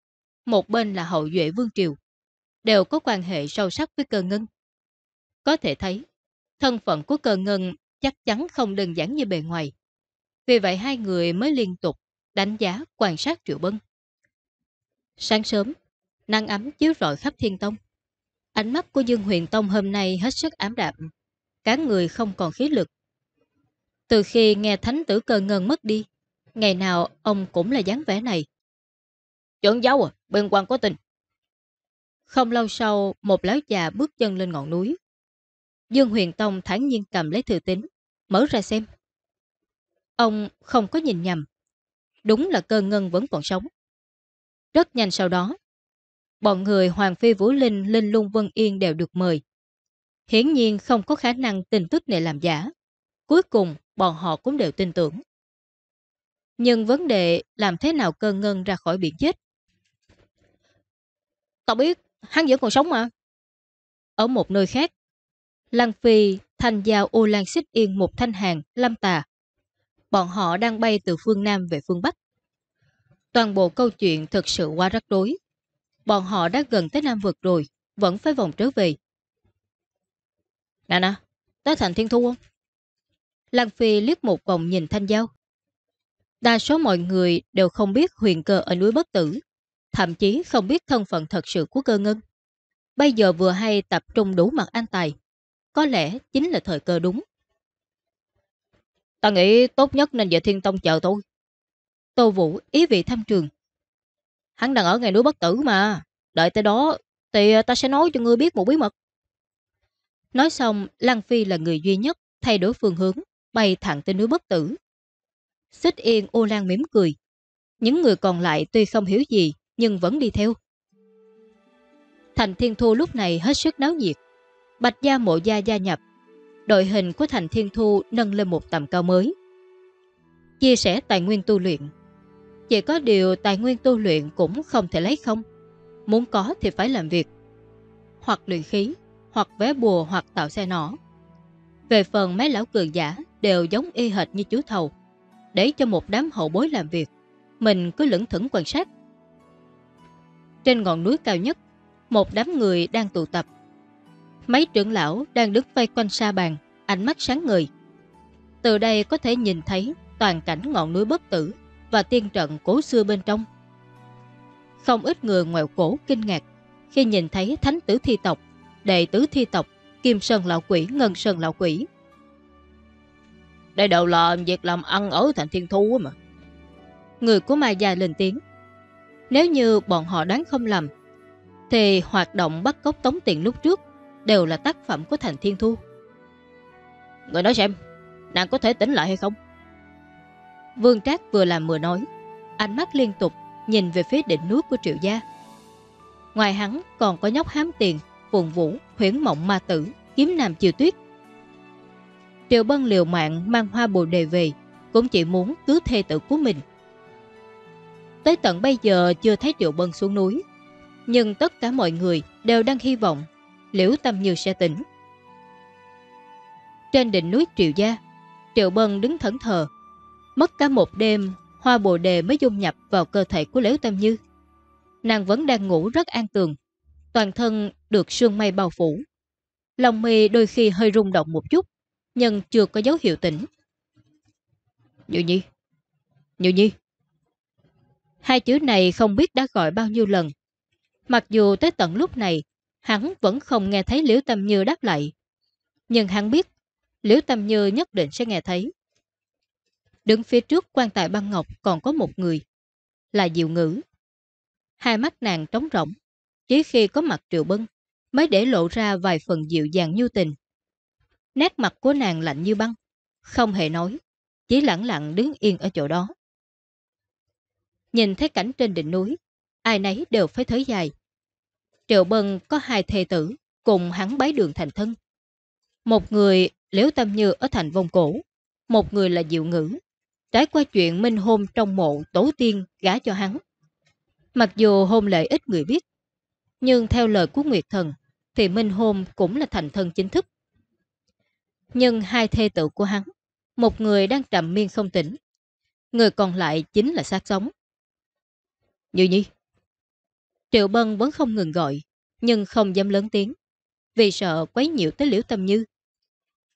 một bên là hậu duệ vương triều. Đều có quan hệ sâu sắc với cơ ngân. Có thể thấy, thân phận của cơ ngân chắc chắn không đơn giản như bề ngoài. Vì vậy hai người mới liên tục đánh giá quan sát Triệu Bân. Sáng sớm, nắng ấm chiếu rọi khắp thiên tông. Ánh mắt của Dương Huyền Tông hôm nay hết sức ám đạm. Cả người không còn khí lực. Từ khi nghe thánh tử cơ ngân mất đi, ngày nào ông cũng là dáng vẻ này. Chuẩn giáo à, bên quan có tình. Không lâu sau, một lão già bước chân lên ngọn núi. Dương Huyền Tông thản nhiên cầm lấy thư tín, mở ra xem. Ông không có nhìn nhầm. Đúng là cơ ngân vẫn còn sống. Rất nhanh sau đó, bọn người Hoàng Phi Vũ Linh, Linh Lung Vân Yên đều được mời. Hiển nhiên không có khả năng tin tức này làm giả. Cuối cùng, bọn họ cũng đều tin tưởng. Nhưng vấn đề làm thế nào cơ ngân ra khỏi biển chết? Tao biết, hắn vẫn còn sống mà. Ở một nơi khác, Lăng Phi, Thanh Giao, Ô Lan Xích Yên, một Thanh Hàng, Lâm Tà. Bọn họ đang bay từ phương Nam về phương Bắc. Toàn bộ câu chuyện thật sự quá rắc rối. Bọn họ đã gần tới Nam Vực rồi, vẫn phải vòng trở về. Nè nè, tới thành thiên thu không? Lăng Phi liếc một vòng nhìn Thanh Giao. Đa số mọi người đều không biết huyền cơ ở núi Bất Tử, thậm chí không biết thân phận thật sự của cơ ngân. Bây giờ vừa hay tập trung đủ mặt an tài, có lẽ chính là thời cơ đúng. Ta nghĩ tốt nhất nên về Thiên Tông chờ tôi. Tô Vũ ý vị thăm trường. Hắn đang ở ngay núi Bất Tử mà. đợi tới đó thì ta sẽ nói cho ngươi biết một bí mật. Nói xong, Lăng Phi là người duy nhất thay đổi phương hướng, bay thẳng tới núi bất tử. Xích yên ô lan mỉm cười. Những người còn lại tuy không hiểu gì, nhưng vẫn đi theo. Thành Thiên Thu lúc này hết sức náo nhiệt. Bạch Gia Mộ Gia gia nhập. Đội hình của Thành Thiên Thu nâng lên một tầm cao mới. Chia sẻ tài nguyên tu luyện. Chỉ có điều tài nguyên tu luyện cũng không thể lấy không. Muốn có thì phải làm việc. Hoặc luyện khí, hoặc vé bùa hoặc tạo xe nỏ. Về phần mấy lão cường giả đều giống y hệt như chú thầu. Để cho một đám hậu bối làm việc, mình cứ lững thững quan sát. Trên ngọn núi cao nhất, một đám người đang tụ tập. Mấy trưởng lão đang đứng vây quanh sa bàn, ánh mắt sáng ngời. Từ đây có thể nhìn thấy toàn cảnh ngọn núi bất tử và tiên trận cổ xưa bên trong. Không ít người ngoại cổ kinh ngạc khi nhìn thấy thánh tử thi tộc, đệ tử thi tộc, kim sơn lão quỷ, ngân sơn lão quỷ. Đây đều là việc làm ăn ở thành thiên thu mà. Người của Mai Gia lên tiếng. Nếu như bọn họ đoán không lầm, thì hoạt động bắt cóc tống tiền lúc trước đều là tác phẩm của Thành Thiên Thu. Người nói xem, nàng có thể tỉnh lại hay không? Vương Trác vừa làm vừa nói, ánh mắt liên tục nhìn về phía đỉnh núi của Triệu Gia. Ngoài hắn còn có nhóc hám tiền, phồn vũ, huyển mộng ma tử, kiếm nam chiều tuyết. Triệu Bân liều mạng mang hoa bồ đề về, cũng chỉ muốn cứu thê tử của mình. Tới tận bây giờ chưa thấy Triệu Bân xuống núi, nhưng tất cả mọi người đều đang hy vọng Liễu Tâm Như sẽ tỉnh. Trên đỉnh núi Triệu Gia, Triệu Bân đứng thẫn thờ. Mất cả một đêm, hoa bồ đề mới dung nhập vào cơ thể của Liễu Tâm Như. Nàng vẫn đang ngủ rất an tường, toàn thân được sương mây bao phủ. Lòng mi đôi khi hơi rung động một chút, nhưng chưa có dấu hiệu tỉnh. Như Nhi, Như Nhi. Hai chữ này không biết đã gọi bao nhiêu lần. Mặc dù tới tận lúc này, hắn vẫn không nghe thấy Liễu Tâm Như đáp lại. Nhưng hắn biết, Liễu Tâm Như nhất định sẽ nghe thấy. Đứng phía trước quan tài băng ngọc còn có một người, là Diệu Ngữ. Hai mắt nàng trống rỗng, chỉ khi có mặt Triệu Bân mới để lộ ra vài phần dịu dàng như tình. Nét mặt của nàng lạnh như băng, không hề nói, chỉ lặng lặng đứng yên ở chỗ đó. Nhìn thấy cảnh trên đỉnh núi, ai nấy đều phải thới dài. Triệu Bân có hai thê tử, cùng hắn bái đường thành thân. Một người liễu tâm như ở thành vong cổ, một người là Diệu Ngữ. Trải qua chuyện minh hôn trong mộ tổ tiên gả cho hắn. Mặc dù hôn lệ ít người biết, nhưng theo lời của Nguyệt Thần, thì minh hôn cũng là thành thân chính thức. Nhưng hai thê tử của hắn, một người đang trầm miên không tỉnh, người còn lại chính là sát sống. Như nhi. Triệu Bân vẫn không ngừng gọi, nhưng không dám lớn tiếng, vì sợ quấy nhiễu tới liễu tâm như.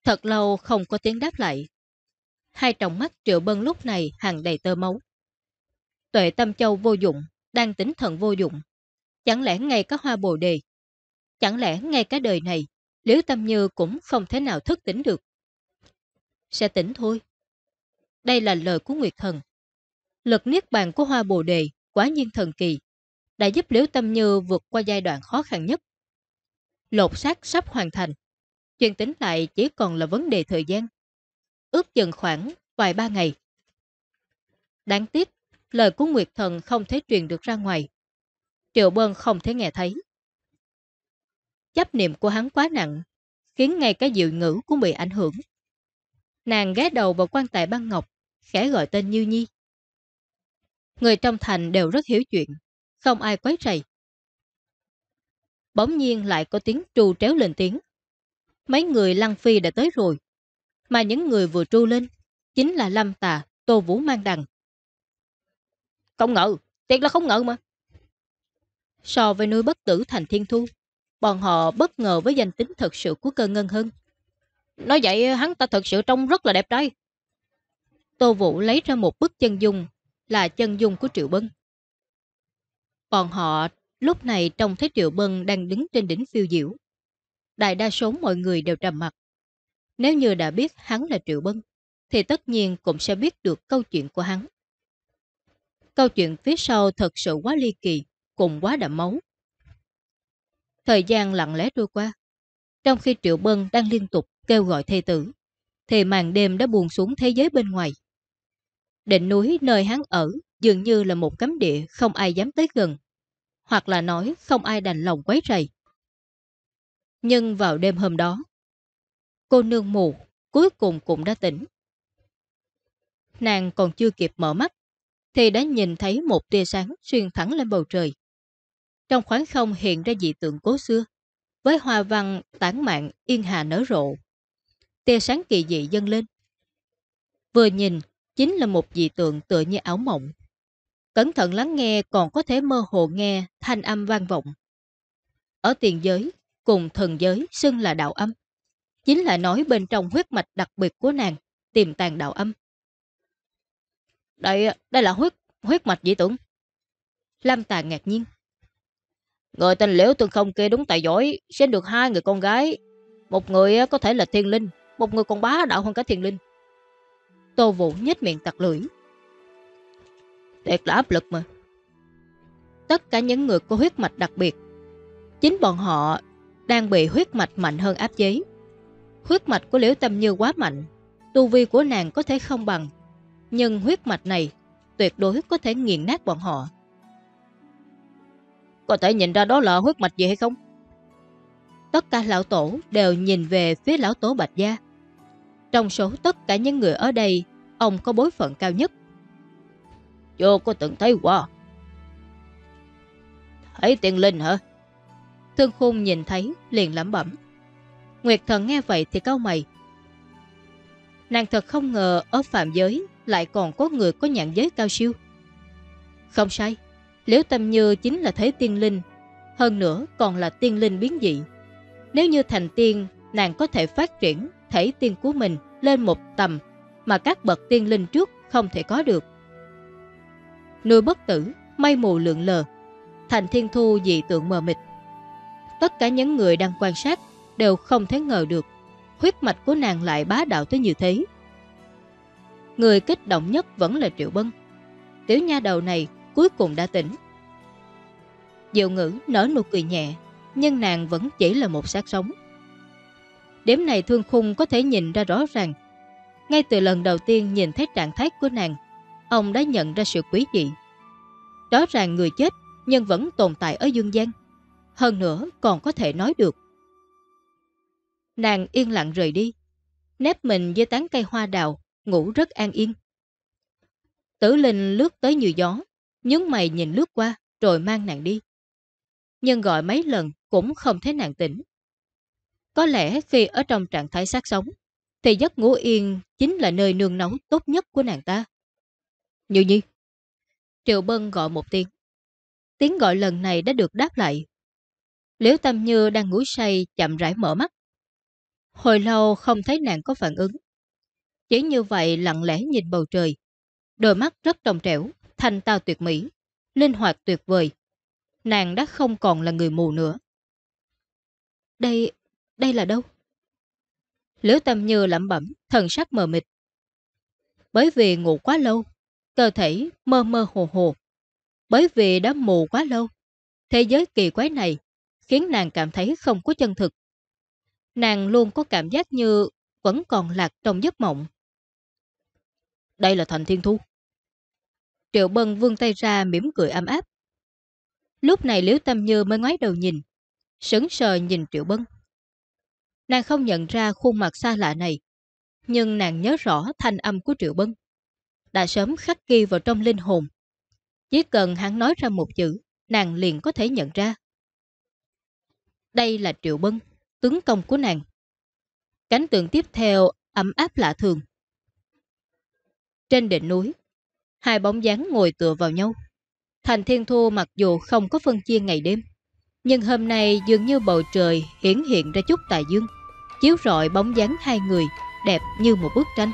Thật lâu không có tiếng đáp lại. Hai tròng mắt Triệu Bân lúc này hàng đầy tơ máu. Tuệ Tâm Châu vô dụng, đang tính thần vô dụng. Chẳng lẽ ngay có hoa bồ đề? Chẳng lẽ ngay cả đời này, Liễu Tâm Như cũng không thể nào thức tỉnh được? Sẽ tỉnh thôi. Đây là lời của Nguyệt Thần. Lực niết bàn của hoa bồ đề quá nhiên thần kỳ, đã giúp Liễu Tâm Như vượt qua giai đoạn khó khăn nhất. Lột xác sắp hoàn thành. Chuyện tính lại chỉ còn là vấn đề thời gian. Ước chừng khoảng vài ba ngày. Đáng tiếc, lời của Nguyệt Thần không thể truyền được ra ngoài. Triệu Bân không thể nghe thấy. Chấp niệm của hắn quá nặng, khiến ngay cái dịu ngữ cũng bị ảnh hưởng. Nàng ghé đầu vào quan tài băng ngọc, khẽ gọi tên Như Nhi. Người trong thành đều rất hiểu chuyện, không ai quấy rầy. Bỗng nhiên lại có tiếng trù tréo lên tiếng. Mấy người lăng phi đã tới rồi, mà những người vừa tru lên chính là Lâm Tà, Tô Vũ Mang Đằng. Không ngờ, thiệt là không ngờ mà. So với núi bất tử thành thiên thu, bọn họ bất ngờ với danh tính thật sự của cơ ngân hưng. Nói vậy hắn ta thật sự trông rất là đẹp trai. Tô Vũ lấy ra một bức chân dung, là chân dung của Triệu Bân. Bọn họ lúc này trông thấy Triệu Bân đang đứng trên đỉnh phiêu diễu. Đại đa số mọi người đều trầm mặt. Nếu như đã biết hắn là Triệu Bân, thì tất nhiên cũng sẽ biết được câu chuyện của hắn. Câu chuyện phía sau thật sự quá ly kỳ, cùng quá đậm máu. Thời gian lặng lẽ trôi qua. Trong khi Triệu Bân đang liên tục kêu gọi thê tử, thì màn đêm đã buồn xuống thế giới bên ngoài. Đỉnh núi nơi hắn ở dường như là một cấm địa không ai dám tới gần, hoặc là nói không ai đành lòng quấy rầy. Nhưng vào đêm hôm đó, cô nương mù cuối cùng cũng đã tỉnh. Nàng còn chưa kịp mở mắt, thì đã nhìn thấy một tia sáng xuyên thẳng lên bầu trời. Trong khoảng không hiện ra dị tượng cố xưa, với hoa văn tản mạng yên hà nở rộ. Tia sáng kỳ dị dâng lên. Vừa nhìn, chính là một dị tượng tựa như ảo mộng. Cẩn thận lắng nghe còn có thể mơ hồ nghe thanh âm vang vọng. Ở tiền giới, cùng thần giới xưng là đạo âm. Chính là nói bên trong huyết mạch đặc biệt của nàng, tiềm tàng đạo âm. Đây, đây là huyết huyết mạch dị tưởng. Lam Tà ngạc nhiên. Người tên Liễu Tương Không kia đúng tài giỏi, sinh được hai người con gái. Một người có thể là thiên linh, một người còn bá đạo hơn cả thiên linh. Tô Vũ nhếch miệng tặc lưỡi. Thiệt là áp lực mà. Tất cả những người có huyết mạch đặc biệt, chính bọn họ đang bị huyết mạch mạnh hơn áp chế. Huyết mạch của Liễu Tâm Như quá mạnh, tu vi của nàng có thể không bằng, nhưng huyết mạch này tuyệt đối có thể nghiền nát bọn họ. Có thể nhìn ra đó là huyết mạch gì hay không? Tất cả lão tổ đều nhìn về phía lão tổ Bạch Gia. Trong số tất cả những người ở đây, ông có bối phận cao nhất. Chưa có từng thấy qua. Thấy tiền linh hả? Thương khung nhìn thấy, liền lẩm bẩm. Nguyệt thần nghe vậy thì cau mày. Nàng thật không ngờ ở phạm giới lại còn có người có nhãn giới cao siêu. Không sai, Liễu Tâm Như chính là thế tiên linh, hơn nữa còn là tiên linh biến dị. Nếu như thành tiên, nàng có thể phát triển thể tiên của mình lên một tầm mà các bậc tiên linh trước không thể có được. Nuôi bất tử, mây mù lượng lờ, thành thiên thu dị tượng mờ mịt. Tất cả những người đang quan sát đều không thể ngờ được huyết mạch của nàng lại bá đạo tới như thế. Người kích động nhất vẫn là Triệu Bân. Tiểu nha đầu này cuối cùng đã tỉnh. Diệu ngữ nở nụ cười nhẹ, nhưng nàng vẫn chỉ là một xác sống. Đếm này thương khung có thể nhìn ra rõ ràng. Ngay từ lần đầu tiên nhìn thấy trạng thái của nàng, ông đã nhận ra sự quý dị. Rõ ràng người chết nhưng vẫn tồn tại ở dương gian. Hơn nữa còn có thể nói được. Nàng yên lặng rời đi, nếp mình dưới tán cây hoa đào, ngủ rất an yên. Tử Linh lướt tới như gió, nhướng mày nhìn lướt qua rồi mang nàng đi. Nhưng gọi mấy lần cũng không thấy nàng tỉnh. Có lẽ khi ở trong trạng thái sát sống, thì giấc ngủ yên chính là nơi nương nấu tốt nhất của nàng ta. Như nhi. Triệu Bân gọi một tiếng. Tiếng gọi lần này đã được đáp lại. Liễu Tâm Như đang ngủ say chậm rãi mở mắt. Hồi lâu không thấy nàng có phản ứng. Chỉ như vậy lặng lẽ nhìn bầu trời. Đôi mắt rất trong trẻo, thanh tao tuyệt mỹ, linh hoạt tuyệt vời. Nàng đã không còn là người mù nữa. Đây, đây là đâu? Liễu tâm như lẩm bẩm, thần sắc mờ mịt. Bởi vì ngủ quá lâu, cơ thể mơ mơ hồ hồ. Bởi vì đã mù quá lâu, thế giới kỳ quái này khiến nàng cảm thấy không có chân thực. Nàng luôn có cảm giác như vẫn còn lạc trong giấc mộng. Đây là thành thiên thu. Triệu Bân vươn tay ra mỉm cười ấm áp. Lúc này Liễu Tâm Như mới ngoái đầu nhìn, sững sờ nhìn Triệu Bân. Nàng không nhận ra khuôn mặt xa lạ này, nhưng nàng nhớ rõ thanh âm của Triệu Bân. Đã sớm khắc ghi vào trong linh hồn. Chỉ cần hắn nói ra một chữ, nàng liền có thể nhận ra. Đây là Triệu Bân, tướng công của nàng. Cánh tượng tiếp theo ấm áp lạ thường. Trên đỉnh núi, hai bóng dáng ngồi tựa vào nhau. Thành Thiên Thu mặc dù không có phân chia ngày đêm, nhưng hôm nay dường như bầu trời hiển hiện ra chút tài dương, chiếu rọi bóng dáng hai người đẹp như một bức tranh.